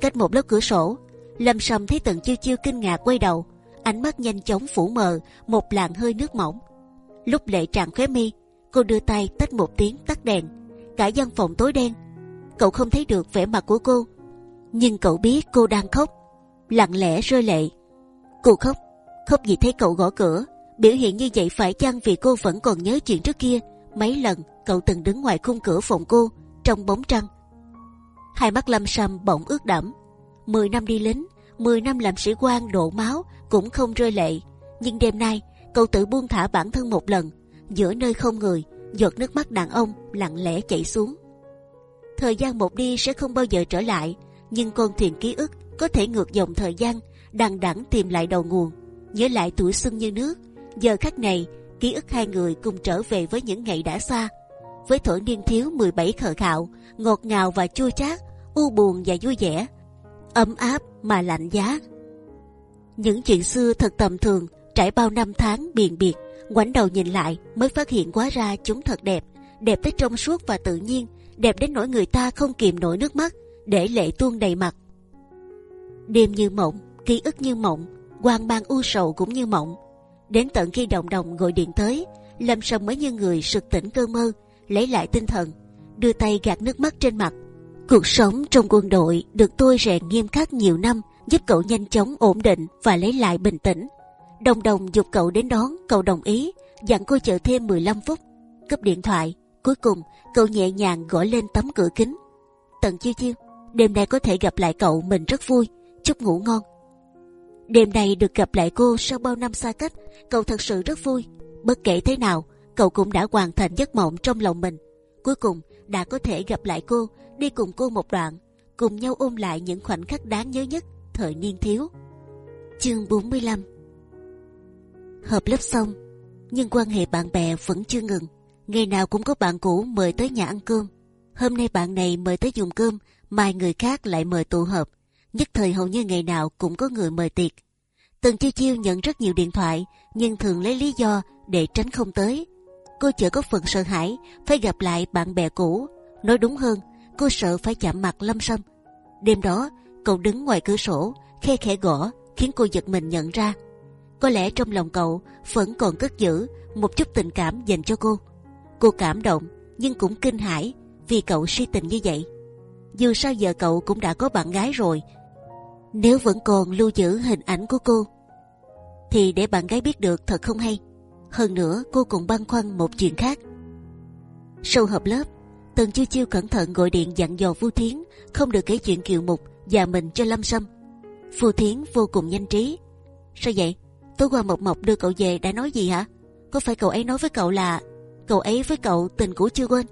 Cách một lớp cửa sổ, lâm sâm thấy tần chiêu chiêu kinh ngạc quay đầu ánh mắt nhanh chóng phủ mờ một làn hơi nước mỏng. Lúc lệ tràn khóe mi, cô đưa tay tách một tiếng tắt đèn. Cả gian phòng tối đen. Cậu không thấy được vẻ mặt của cô, nhưng cậu biết cô đang khóc, lặng lẽ rơi lệ. Cô khóc, khóc vì thấy cậu gõ cửa. Biểu hiện như vậy phải chăng vì cô vẫn còn nhớ chuyện trước kia? Mấy lần cậu từng đứng ngoài khung cửa phòng cô trong bóng trăng. Hai mắt Lâm Sâm bỗng ướt đẫm. Mười năm đi lính, mười năm làm sĩ quan đổ máu cũng không rơi lệ. Nhưng đêm nay, cậu tự buông thả bản thân một lần, giữa nơi không người, giọt nước mắt đàn ông lặng lẽ chảy xuống. Thời gian một đi sẽ không bao giờ trở lại, nhưng con thuyền ký ức có thể ngược dòng thời gian, đằng đẵng tìm lại đầu nguồn, nhớ lại tuổi xuân như nước. Giờ khắc này, ký ức hai người cùng trở về với những ngày đã xa, với thổi niên thiếu 17 khờ khạo, ngọt ngào và chua chát, u buồn và vui vẻ, ấm áp mà lạnh giá. Những chuyện xưa thật tầm thường, trải bao năm tháng biền biệt, ngoảnh đầu nhìn lại mới phát hiện quá ra chúng thật đẹp, đẹp tới trong suốt và tự nhiên, đẹp đến nỗi người ta không kìm nổi nước mắt, để lệ tuôn đầy mặt. Đêm như mộng, ký ức như mộng, quan mang u sầu cũng như mộng. Đến tận khi đồng đồng gọi điện tới, Lâm Sâm mới như người sực tỉnh cơ mơ, lấy lại tinh thần, đưa tay gạt nước mắt trên mặt. Cuộc sống trong quân đội được tôi rèn nghiêm khắc nhiều năm, giúp cậu nhanh chóng ổn định và lấy lại bình tĩnh. Đồng đồng dục cậu đến đón, cậu đồng ý, dặn cô chờ thêm 15 phút. Cấp điện thoại, cuối cùng cậu nhẹ nhàng gõ lên tấm cửa kính. Tần chiêu chiêu, đêm nay có thể gặp lại cậu mình rất vui, chúc ngủ ngon. Đêm nay được gặp lại cô sau bao năm xa cách, cậu thật sự rất vui. Bất kể thế nào, cậu cũng đã hoàn thành giấc mộng trong lòng mình. Cuối cùng đã có thể gặp lại cô, đi cùng cô một đoạn, cùng nhau ôm lại những khoảnh khắc đáng nhớ nhất thời niên thiếu. Chương 45 Hợp lớp xong, nhưng quan hệ bạn bè vẫn chưa ngừng. Ngày nào cũng có bạn cũ mời tới nhà ăn cơm. Hôm nay bạn này mời tới dùng cơm, mai người khác lại mời tụ họp. Nhất thời hầu như ngày nào cũng có người mời tiệc. Tần chiêu chiêu nhận rất nhiều điện thoại, nhưng thường lấy lý do để tránh không tới. Cô chợ có phần sợ hãi phải gặp lại bạn bè cũ. Nói đúng hơn, cô sợ phải chạm mặt Lâm Sâm. Đêm đó, Cậu đứng ngoài cửa sổ, khe khẽ gõ, khiến cô giật mình nhận ra. Có lẽ trong lòng cậu vẫn còn cất giữ một chút tình cảm dành cho cô. Cô cảm động, nhưng cũng kinh hãi vì cậu si tình như vậy. Dù sao giờ cậu cũng đã có bạn gái rồi, nếu vẫn còn lưu giữ hình ảnh của cô, thì để bạn gái biết được thật không hay. Hơn nữa cô cũng băn khoăn một chuyện khác. Sau họp lớp, Tần Chiêu Chiêu cẩn thận gọi điện dặn dò Vu Thiến không được kể chuyện Kiều Mục và mình cho Lâm Sâm. phù Thiến vô cùng nhanh trí. Sao vậy? Tối qua Mộc Mộc đưa cậu về đã nói gì hả? Có phải cậu ấy nói với cậu là cậu ấy với cậu tình cũ chưa quên?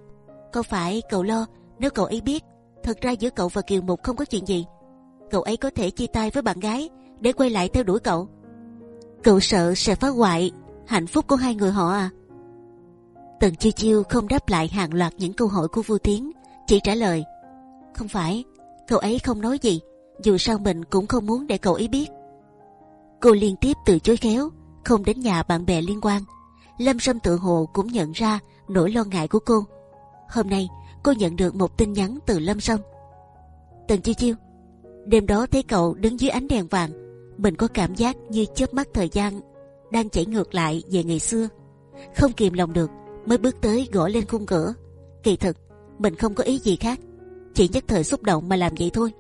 Có phải cậu lo nếu cậu ấy biết thật ra giữa cậu và Kiều Mục không có chuyện gì? Cậu ấy có thể chia tay với bạn gái để quay lại theo đuổi cậu. Cậu sợ sẽ phá hoại hạnh phúc của hai người họ à? Tần chiêu chiêu không đáp lại hàng loạt những câu hỏi của Vu Tiến, chỉ trả lời không phải, cậu ấy không nói gì. Dù sao mình cũng không muốn để cậu ấy biết. Cô liên tiếp từ chối khéo, không đến nhà bạn bè liên quan. Lâm Sâm tự hồ cũng nhận ra nỗi lo ngại của cô. Hôm nay cô nhận được một tin nhắn từ Lâm Sâm. Tần chiêu chiêu, đêm đó thấy cậu đứng dưới ánh đèn vàng, mình có cảm giác như chớp mắt thời gian đang chảy ngược lại về ngày xưa. Không kìm lòng được, mới bước tới gõ lên khung cửa. Kỳ thực, mình không có ý gì khác, chỉ nhất thời xúc động mà làm vậy thôi.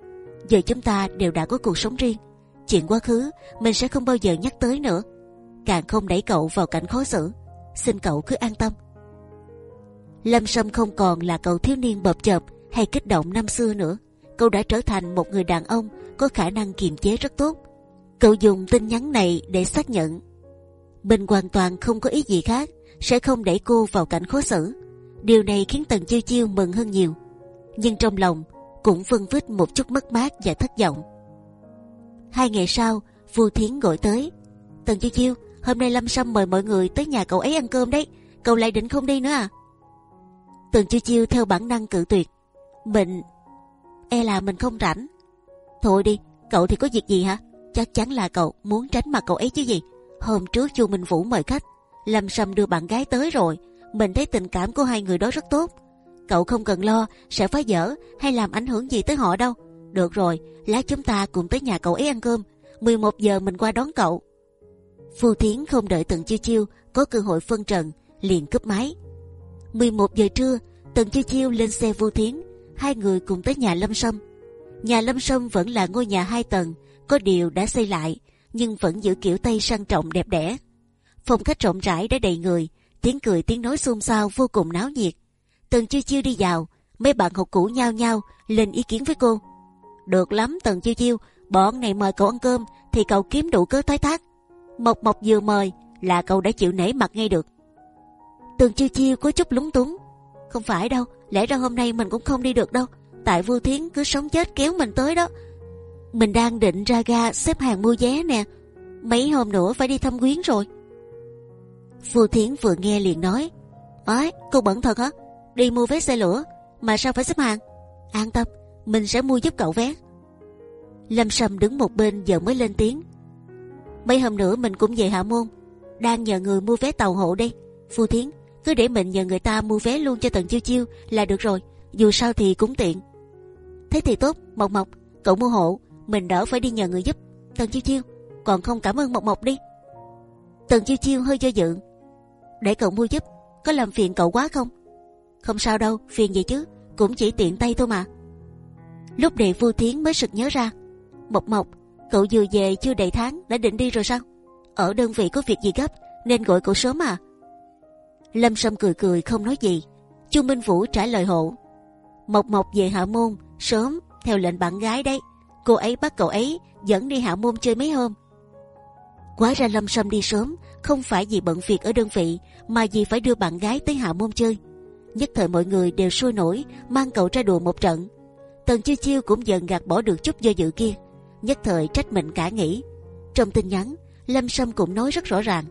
Giờ chúng ta đều đã có cuộc sống riêng, chuyện quá khứ mình sẽ không bao giờ nhắc tới nữa, càng không đẩy cậu vào cảnh khó xử. Xin cậu cứ an tâm. Lâm Sâm không còn là cậu thiếu niên bập chợp hay kích động năm xưa nữa. Cậu đã trở thành một người đàn ông có khả năng kiềm chế rất tốt. Cậu dùng tin nhắn này để xác nhận mình hoàn toàn không có ý gì khác sẽ không đẩy cô vào cảnh khó xử. Điều này khiến Tần Chiêu Chiêu mừng hơn nhiều, nhưng trong lòng cũng vân vít một chút mất mát và thất vọng. Hai ngày sau, Vu Thiến gọi tới. Tần Chiêu Chiêu, hôm nay Lâm Sâm mời mọi người tới nhà cậu ấy ăn cơm đấy. Cậu lại định không đi nữa à? Tần Chiêu Chiêu theo bản năng cự tuyệt. Mình, e là mình không rảnh. Thôi đi, cậu thì có việc gì hả? Chắc chắn là cậu muốn tránh mặt cậu ấy chứ gì. Hôm trước Chu Minh Vũ mời khách, Lâm Sâm đưa bạn gái tới rồi. Mình thấy tình cảm của hai người đó rất tốt. Cậu không cần lo sẽ phá dở hay làm ảnh hưởng gì tới họ đâu. Được rồi, lát chúng ta cùng tới nhà cậu ấy ăn cơm. 11 giờ mình qua đón cậu. Phù Thiến không đợi Tần Chiêu Chiêu có cơ hội phân trần, liền cướp máy. 11 giờ trưa, Tần Chiêu Chiêu lên xe phù Thiến, hai người cùng tới nhà Lâm Sâm. Nhà Lâm Sâm vẫn là ngôi nhà hai tầng, có điều đã xây lại, nhưng vẫn giữ kiểu tây sang trọng đẹp đẽ. Phòng khách rộng rãi đã đầy người, tiếng cười tiếng nói xôn xao vô cùng náo nhiệt. Tần chiêu chiêu đi vào, mấy bạn học cũ nhao nhao lên ý kiến với cô. Được lắm Tần chiêu chiêu, bọn này mời cậu ăn cơm thì cậu kiếm đủ cớ thoái thác. Mộc mộc vừa mời là cậu đã chịu nể mặt ngay được. Tần chiêu chiêu có chút lúng túng. Không phải đâu, lẽ ra hôm nay mình cũng không đi được đâu. Tại Vua Thiến cứ sống chết kéo mình tới đó. Mình đang định ra ga xếp hàng mua vé nè. Mấy hôm nữa phải đi thăm quyến rồi. Phù Thiến vừa nghe liền nói Ái, cô bẩn thật hả? Đi mua vé xe lửa. Mà sao phải xếp hàng? An tâm, mình sẽ mua giúp cậu vé. Lâm Sâm đứng một bên giờ mới lên tiếng. Mấy hôm nữa mình cũng về Hạ Môn. Đang nhờ người mua vé tàu hộ đây. Phù Thiến, cứ để mình nhờ người ta mua vé luôn cho Tần Chiêu Chiêu là được rồi. Dù sao thì cũng tiện. Thế thì tốt, Mộc Mộc. Cậu mua hộ, mình đỡ phải đi nhờ người giúp. Tần Chiêu Chiêu, còn không cảm ơn Mộc Mộc đi. Tần Chiêu Chiêu hơi do dự. Để cậu mua giúp có làm phiền cậu quá không? Không sao đâu, phiền gì chứ, cũng chỉ tiện tay thôi mà. Lúc đệ vu thiến mới sực nhớ ra, mộc mộc, cậu vừa về chưa đầy tháng, đã định đi rồi sao? Ở đơn vị có việc gì gấp, nên gọi cậu sớm à? Lâm sâm cười cười, không nói gì. Chu minh vũ trả lời hộ, mộc mộc về hạ môn, sớm, theo lệnh bạn gái đấy. Cô ấy bắt cậu ấy, dẫn đi hạ môn chơi mấy hôm. Quá ra lâm sâm đi sớm, không phải vì bận việc ở đơn vị, mà vì phải đưa bạn gái tới hạ môn chơi. Nhất thời mọi người đều sôi nổi mang cậu ra đùa một trận. Tần chiêu chiêu cũng dần gạt bỏ được chút do dự kia, nhất thời trách mình cả nghĩ. Trong tin nhắn, Lâm Sâm cũng nói rất rõ ràng,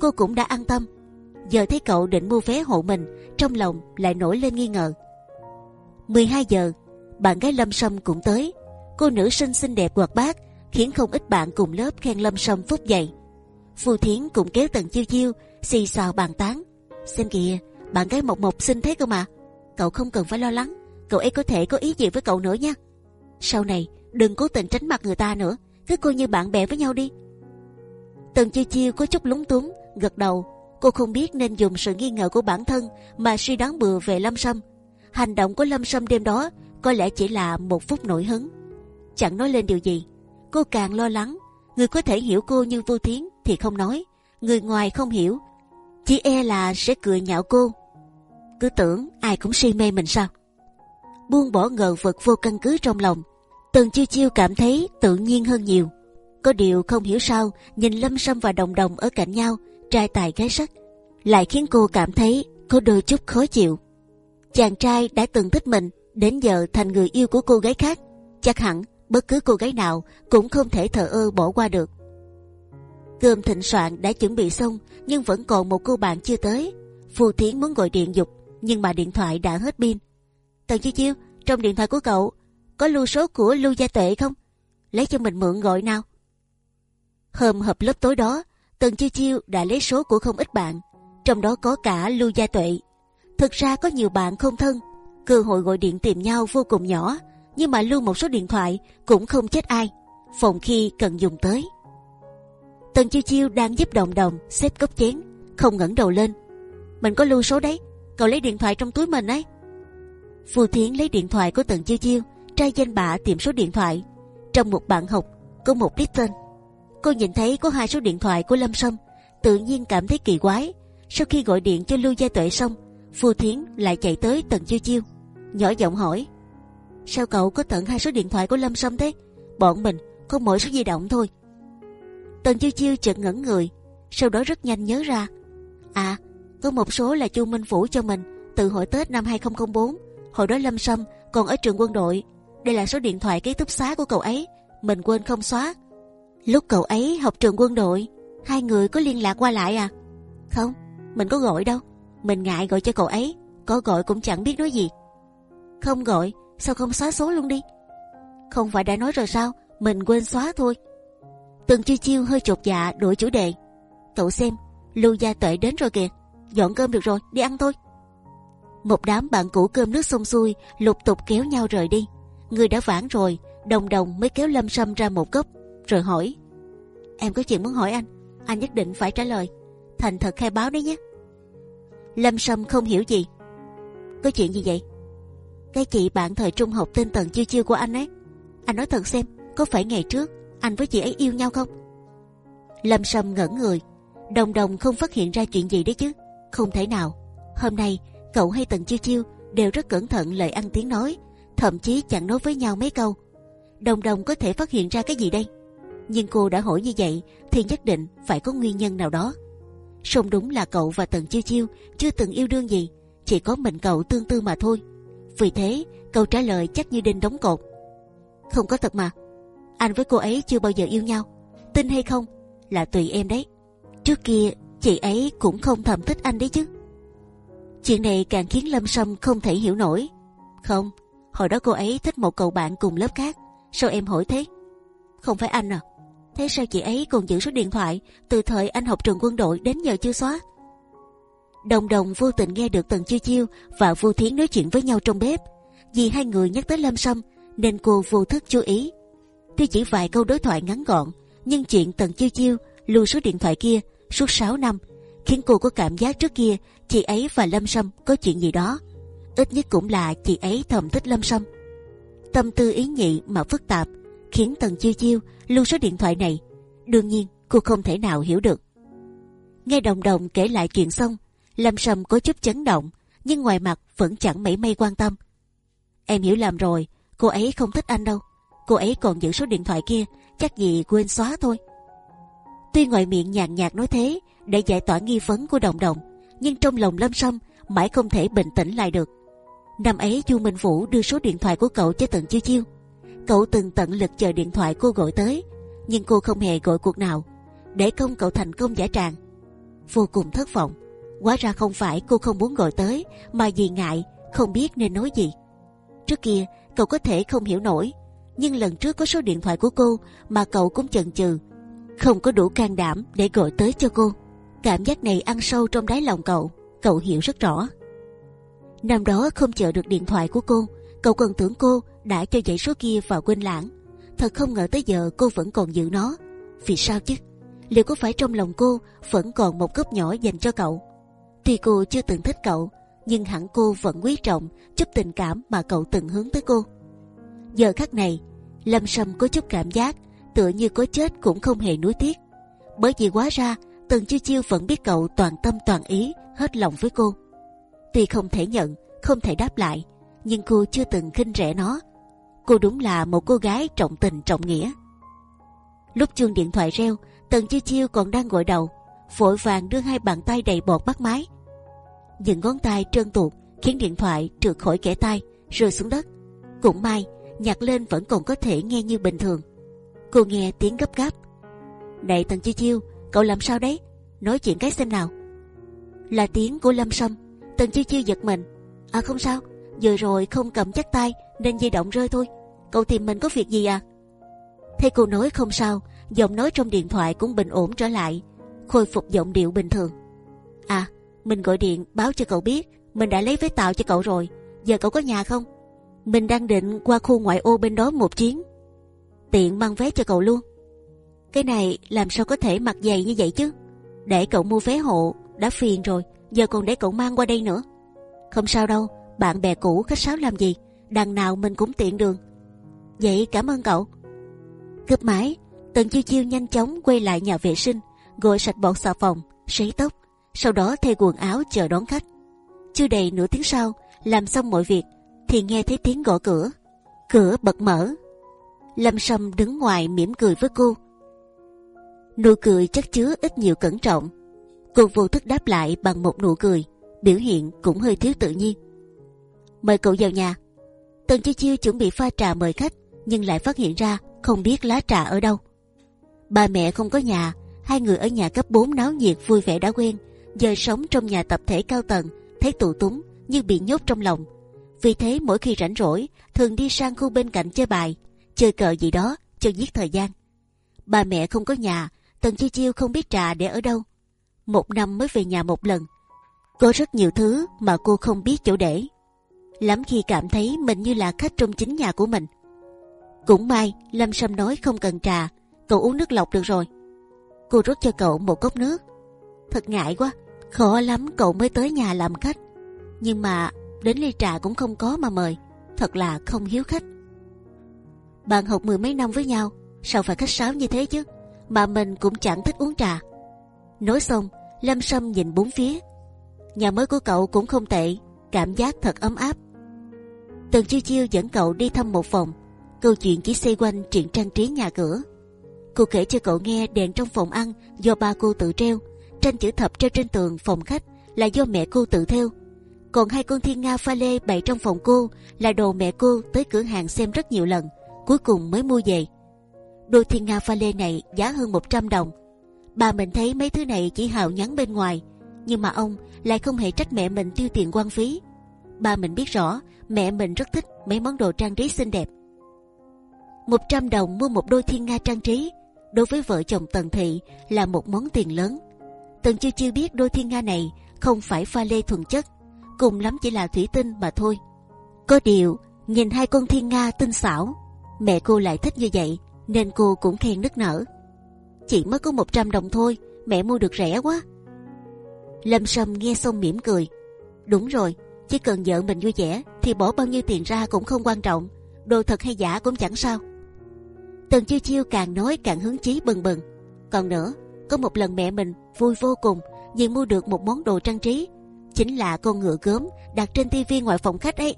cô cũng đã an tâm. Giờ thấy cậu định mua vé hộ mình, trong lòng lại nổi lên nghi ngờ. 12 giờ, bạn gái Lâm Sâm cũng tới. Cô nữ sinh xinh đẹp hoạt bát, khiến không ít bạn cùng lớp khen Lâm Sâm phúc dày. Phù Thiến cũng kéo Tần Chiêu Chiêu xì xào bàn tán. Xem kìa, bạn gái Mộc Mộc xinh thế cơ mà. Cậu không cần phải lo lắng, cậu ấy có thể có ý gì với cậu nữa nha. Sau này đừng cố tình tránh mặt người ta nữa, cứ coi như bạn bè với nhau đi. Tần Chiêu Chiêu có chút lúng túng, gật đầu. Cô không biết nên dùng sự nghi ngờ của bản thân mà suy đoán bừa về Lâm Sâm. Hành động của Lâm Sâm đêm đó có lẽ chỉ là một phút nổi hứng, chẳng nói lên điều gì. Cô càng lo lắng, người có thể hiểu cô như Vu Thiến thì không nói, người ngoài không hiểu, chỉ e là sẽ cười nhạo cô. Cứ tưởng ai cũng si mê mình sao? Buông bỏ ngờ vực vô căn cứ trong lòng, Tần Chiêu Chiêu cảm thấy tự nhiên hơn nhiều. Có điều không hiểu sao nhìn Lâm Sâm và Đồng Đồng ở cạnh nhau, trai tài gái sắc, lại khiến cô cảm thấy có đôi chút khó chịu. Chàng trai đã từng thích mình, đến giờ thành người yêu của cô gái khác, chắc hẳn bất cứ cô gái nào cũng không thể thờ ơ bỏ qua được. Cơm thịnh soạn đã chuẩn bị xong, nhưng vẫn còn một cô bạn chưa tới. Phù Thiến muốn gọi điện dục, nhưng mà điện thoại đã hết pin. Tần Chiêu Chiêu, trong điện thoại của cậu có lưu số của Lưu Gia Tuệ không? Lấy cho mình mượn gọi nào. Hôm hợp lớp tối đó, Tần Chiêu Chiêu đã lấy số của không ít bạn, trong đó có cả Lưu Gia Tuệ. Thực ra có nhiều bạn không thân, cơ hội gọi điện tìm nhau vô cùng nhỏ, nhưng mà lưu một số điện thoại cũng không chết ai, phòng khi cần dùng tới. Tần Chiêu Chiêu đang giúp Đồng Đồng xếp cốc chén, không ngẩng đầu lên. Mình có lưu số đấy, cậu lấy điện thoại trong túi mình ấy. Phù Thiến lấy điện thoại của Tần Chiêu Chiêu, trai danh bạ tìm số điện thoại. Trong một bạn học có một list tên. Cô nhìn thấy có hai số điện thoại của Lâm Sâm, tự nhiên cảm thấy kỳ quái. Sau khi gọi điện cho Lưu Gia Tuệ xong, Phù Thiến lại chạy tới Tần Chiêu Chiêu, nhỏ giọng hỏi: sao cậu có tận hai số điện thoại của Lâm Sâm thế? Bọn mình có mỗi số di động thôi. Tần Chiêu Chiêu chợt ngẩn người, sau đó rất nhanh nhớ ra, à, có một số là Chu Minh Phủ cho mình từ hội Tết năm 2004 Hồi đó Lâm Sâm còn ở trường quân đội. Đây là số điện thoại ký túc xá của cậu ấy. Mình quên không xóa. Lúc cậu ấy học trường quân đội, hai người có liên lạc qua lại à? Không, mình có gọi đâu. Mình ngại gọi cho cậu ấy. Có gọi cũng chẳng biết nói gì. Không gọi, sao không xóa số luôn đi? Không phải đã nói rồi sao? Mình quên xóa thôi. Từng chiêu chiêu hơi chột dạ đổi chủ đề. Cậu xem, Lưu Gia Tuệ đến rồi kìa. Dọn cơm được rồi, đi ăn thôi. Một đám bạn cũ cơm nước xong xuôi lục tục kéo nhau rời đi. Người đã vãn rồi đồng đồng mới kéo lâm sâm ra một góc rồi hỏi em có chuyện muốn hỏi anh anh nhất định phải trả lời. Thành thật khai báo đấy nhé. Lâm sâm không hiểu gì. Có chuyện gì vậy? Cái chị bạn thời trung học tên tần chiêu chiêu của anh ấy. Anh nói thật xem có phải ngày trước anh với chị ấy yêu nhau không? Lâm sâm ngẩn người. Đồng đồng không phát hiện ra chuyện gì đấy chứ không thể nào hôm nay cậu hay tần chiêu chiêu đều rất cẩn thận lời ăn tiếng nói, thậm chí chẳng nói với nhau mấy câu. Đồng đồng có thể phát hiện ra cái gì đây? Nhưng cô đã hỏi như vậy thì nhất định phải có nguyên nhân nào đó. Song đúng là cậu và tần chiêu chiêu chưa từng yêu đương gì, chỉ có mình cậu tương tư mà thôi. Vì thế câu trả lời chắc như đinh đóng cột. Không có thật mà. Anh với cô ấy chưa bao giờ yêu nhau. Tin hay không là tùy em đấy. Trước kia chị ấy cũng không thầm thích anh đấy chứ. Chuyện này càng khiến Lâm Sâm không thể hiểu nổi. Không, hồi đó cô ấy thích một cậu bạn cùng lớp khác. Sao em hỏi thế? Không phải anh à? Thế sao chị ấy còn giữ số điện thoại từ thời anh học trường quân đội đến giờ chưa xóa? Đồng đồng vô tình nghe được Tần Chiêu Chiêu và Vu Thiến nói chuyện với nhau trong bếp. Vì hai người nhắc tới Lâm Sâm nên cô vô thức chú ý. Tuy chỉ vài câu đối thoại ngắn gọn, nhưng chuyện Tần Chiêu Chiêu lưu số điện thoại kia suốt 6 năm khiến cô có cảm giác trước kia chị ấy và Lâm Sâm có chuyện gì đó. Ít nhất cũng là chị ấy thầm thích Lâm Sâm. Tâm tư ý nhị mà phức tạp khiến Tần Chiêu Chiêu lưu số điện thoại này. Đương nhiên cô không thể nào hiểu được. Nghe Đồng Đồng kể lại chuyện xong, Lâm Sâm có chút chấn động, nhưng ngoài mặt vẫn chẳng mảy may quan tâm. Em hiểu lầm rồi, cô ấy không thích anh đâu. Cô ấy còn giữ số điện thoại kia, chắc gì quên xóa thôi. Tuy ngoài miệng nhàn nhạt nói thế, để giải tỏa nghi vấn của đồng đồng nhưng trong lòng lâm sâm mãi không thể bình tĩnh lại được. Năm ấy chu minh vũ đưa số điện thoại của cậu cho tận chiêu chiêu. Cậu từng tận lực chờ điện thoại cô gọi tới nhưng cô không hề gọi cuộc nào. Để công cậu thành công giả tràng. Vô cùng thất vọng. Hóa ra không phải cô không muốn gọi tới mà vì ngại không biết nên nói gì. Trước kia cậu có thể không hiểu nổi nhưng lần trước có số điện thoại của cô mà cậu cũng chần chừ không có đủ can đảm để gọi tới cho cô Cảm giác này ăn sâu trong đáy lòng cậu, cậu hiểu rất rõ. Năm đó không chờ được điện thoại của cô, cậu còn tưởng cô đã cho dãy số kia vào quên lãng. Thật không ngờ tới giờ cô vẫn còn giữ nó. Vì sao chứ? liệu có phải trong lòng cô vẫn còn một góc nhỏ dành cho cậu? Tuy cô chưa từng thích cậu, nhưng hẳn cô vẫn quý trọng chút tình cảm mà cậu từng hướng tới cô. Giờ khắc này, Lâm Sâm có chút cảm giác tựa như có chết cũng không hề nuối tiếc, bởi vì quá ra Tần Chiêu Chiêu vẫn biết cậu toàn tâm toàn ý hết lòng với cô. Tuy không thể nhận, không thể đáp lại, nhưng cô chưa từng khinh rẻ nó. Cô đúng là một cô gái trọng tình trọng nghĩa. Lúc chuông điện thoại reo, Tần Chiêu Chiêu còn đang gội đầu, vội vàng đưa hai bàn tay đầy bọt bắt máy. Những ngón tay trơn tuột khiến điện thoại trượt khỏi kẻ tay, rơi xuống đất. Cũng may, nhặt lên vẫn còn có thể nghe như bình thường. Cô nghe tiếng gấp gáp. Này Tần Chiêu Chiêu, cậu làm sao đấy? Nói chuyện cái xem nào. Là tiếng của Lâm Sâm. Tần Chiêu Chiêu giật mình. À không sao, vừa rồi không cầm chắc tay nên di động rơi thôi. Cậu tìm mình có việc gì à? Thấy cô nói không sao, giọng nói trong điện thoại cũng bình ổn trở lại, khôi phục giọng điệu bình thường. À, mình gọi điện báo cho cậu biết mình đã lấy vé tàu cho cậu rồi. Giờ cậu có nhà không? Mình đang định qua khu ngoại ô bên đó một chuyến. Tiện mang vé cho cậu luôn. Cái này làm sao có thể mặc giày như vậy chứ? Để cậu mua vé hộ đã phiền rồi, giờ còn để cậu mang qua đây nữa. Không sao đâu, bạn bè cũ khách sáo làm gì? Đằng nào mình cũng tiện đường. Vậy cảm ơn cậu. Cướp máy, Tần chiêu chiêu nhanh chóng quay lại nhà vệ sinh, gội sạch bọt xà phòng, sấy tóc, sau đó thay quần áo chờ đón khách. Chưa đầy nửa tiếng sau, làm xong mọi việc, thì nghe thấy tiếng gõ cửa. Cửa bật mở. Lâm Sâm đứng ngoài mỉm cười với cô. Nụ cười chắc chứa ít nhiều cẩn trọng. Cô vô thức đáp lại bằng một nụ cười, biểu hiện cũng hơi thiếu tự nhiên. Mời cậu vào nhà. Tần chiêu chiêu chuẩn bị pha trà mời khách, nhưng lại phát hiện ra không biết lá trà ở đâu. Ba mẹ không có nhà, hai người ở nhà cấp 4 náo nhiệt vui vẻ đã quen, giờ sống trong nhà tập thể cao tầng, thấy tù túng như bị nhốt trong lòng. Vì thế mỗi khi rảnh rỗi, thường đi sang khu bên cạnh chơi bài, chơi cờ gì đó cho giết thời gian. Ba mẹ không có nhà, Tần Chiêu Chiêu không biết trà để ở đâu. Một năm mới về nhà một lần. Có rất nhiều thứ mà cô không biết chỗ để. Lắm khi cảm thấy mình như là khách trong chính nhà của mình. Cũng may Lâm Sâm nói không cần trà, cậu uống nước lọc được rồi. Cô rót cho cậu một cốc nước. Thật ngại quá, khó lắm cậu mới tới nhà làm khách. Nhưng mà đến ly trà cũng không có mà mời, thật là không hiếu khách. Bạn học mười mấy năm với nhau, sao phải khách sáo như thế chứ? Mà mình cũng chẳng thích uống trà. Nói xong, Lâm Sâm nhìn bốn phía. Nhà mới của cậu cũng không tệ, cảm giác thật ấm áp. Tần chiêu chiêu dẫn cậu đi thăm một phòng, câu chuyện chỉ xoay quanh chuyện trang trí nhà cửa. Cô kể cho cậu nghe đèn trong phòng ăn do ba cô tự treo, tranh chữ thập treo trên tường phòng khách là do mẹ cô tự theo. Còn hai con thiên nga pha lê bày trong phòng cô là đồ mẹ cô tới cửa hàng xem rất nhiều lần, cuối cùng mới mua về. Đôi thiên nga pha lê này giá hơn 100 đồng. Bà mình thấy mấy thứ này chỉ hào nhắn bên ngoài, nhưng mà ông lại không hề trách mẹ mình tiêu tiền quan phí. bà mình biết rõ mẹ mình rất thích mấy món đồ trang trí xinh đẹp. 100 đồng mua một đôi thiên nga trang trí đối với vợ chồng Tần Thị là một món tiền lớn. Tần chưa chưa biết đôi thiên nga này không phải pha lê thuần chất, cùng lắm chỉ là thủy tinh mà thôi. Có điều nhìn hai con thiên nga tinh xảo, mẹ cô lại thích như vậy nên cô cũng khen nức nở. Chỉ mới có 100 đồng thôi, mẹ mua được rẻ quá. Lâm Sâm nghe xong mỉm cười. Đúng rồi, chỉ cần vợ mình vui vẻ thì bỏ bao nhiêu tiền ra cũng không quan trọng, đồ thật hay giả cũng chẳng sao. Tần chiêu chiêu càng nói càng hứng chí bừng bừng. Còn nữa, có một lần mẹ mình vui vô cùng vì mua được một món đồ trang trí, chính là con ngựa gớm đặt trên tivi ngoài phòng khách ấy.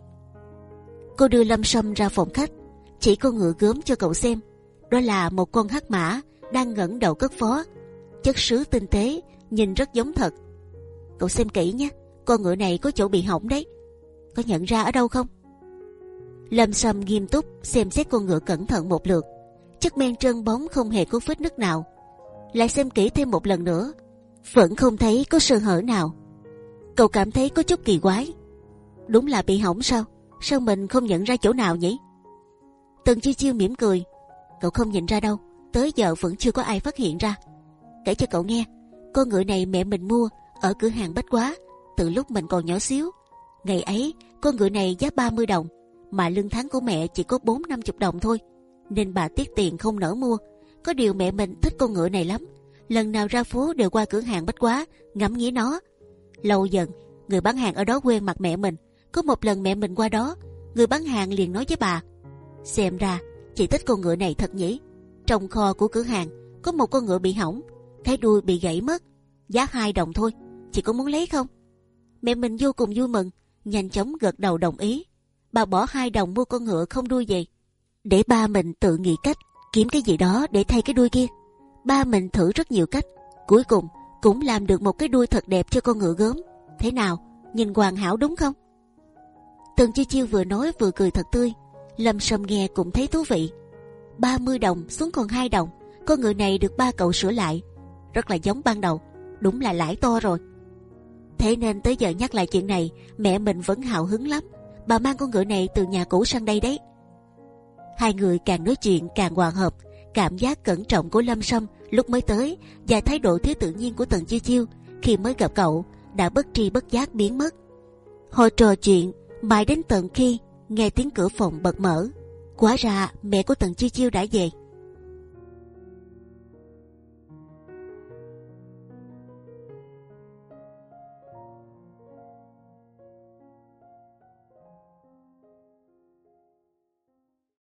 Cô đưa Lâm Sâm ra phòng khách, chỉ con ngựa gớm cho cậu xem. Đó là một con hắc mã đang ngẩng đầu cất phó, chất sứ tinh tế, nhìn rất giống thật. Cậu xem kỹ nhé, con ngựa này có chỗ bị hỏng đấy. Có nhận ra ở đâu không? Lâm Sâm nghiêm túc xem xét con ngựa cẩn thận một lượt, chất men trơn bóng không hề có vết nứt nào. Lại xem kỹ thêm một lần nữa, vẫn không thấy có sơ hở nào. Cậu cảm thấy có chút kỳ quái. Đúng là bị hỏng sao? Sao mình không nhận ra chỗ nào nhỉ? Tần chiêu chiêu mỉm cười. Cậu không nhìn ra đâu, tới giờ vẫn chưa có ai phát hiện ra. Kể cho cậu nghe, con ngựa này mẹ mình mua ở cửa hàng bách quá, từ lúc mình còn nhỏ xíu. Ngày ấy, con ngựa này giá 30 đồng, mà lương tháng của mẹ chỉ có bốn năm chục đồng thôi, nên bà tiếc tiền không nỡ mua. Có điều mẹ mình thích con ngựa này lắm, lần nào ra phố đều qua cửa hàng bách quá ngắm nghía nó. Lâu dần, người bán hàng ở đó quên mặt mẹ mình. Có một lần mẹ mình qua đó, người bán hàng liền nói với bà: xem ra chị thích con ngựa này thật nhỉ. Trong kho của cửa hàng có một con ngựa bị hỏng, cái đuôi bị gãy mất, giá hai đồng thôi. Chị có muốn lấy không? Mẹ mình vô cùng vui mừng, nhanh chóng gật đầu đồng ý. Bà bỏ hai đồng mua con ngựa không đuôi gì, để ba mình tự nghĩ cách kiếm cái gì đó để thay cái đuôi kia. Ba mình thử rất nhiều cách, cuối cùng cũng làm được một cái đuôi thật đẹp cho con ngựa gớm. Thế nào, nhìn hoàn hảo đúng không? Tần Chi Chiêu vừa nói vừa cười thật tươi. Lâm Sâm nghe cũng thấy thú vị. 30 đồng xuống còn hai đồng, con ngựa này được ba cậu sửa lại, rất là giống ban đầu, đúng là lãi to rồi. Thế nên tới giờ nhắc lại chuyện này, mẹ mình vẫn hào hứng lắm. Bà mang con ngựa này từ nhà cũ sang đây đấy. Hai người càng nói chuyện càng hòa hợp, cảm giác cẩn trọng của Lâm Sâm lúc mới tới và thái độ thiếu tự nhiên của Tần Chiêu Chiêu khi mới gặp cậu đã bất tri bất giác biến mất. Họ trò chuyện mãi đến tận khi nghe tiếng cửa phòng bật mở. Quá ra mẹ của Tần Chiêu Chiêu đã về.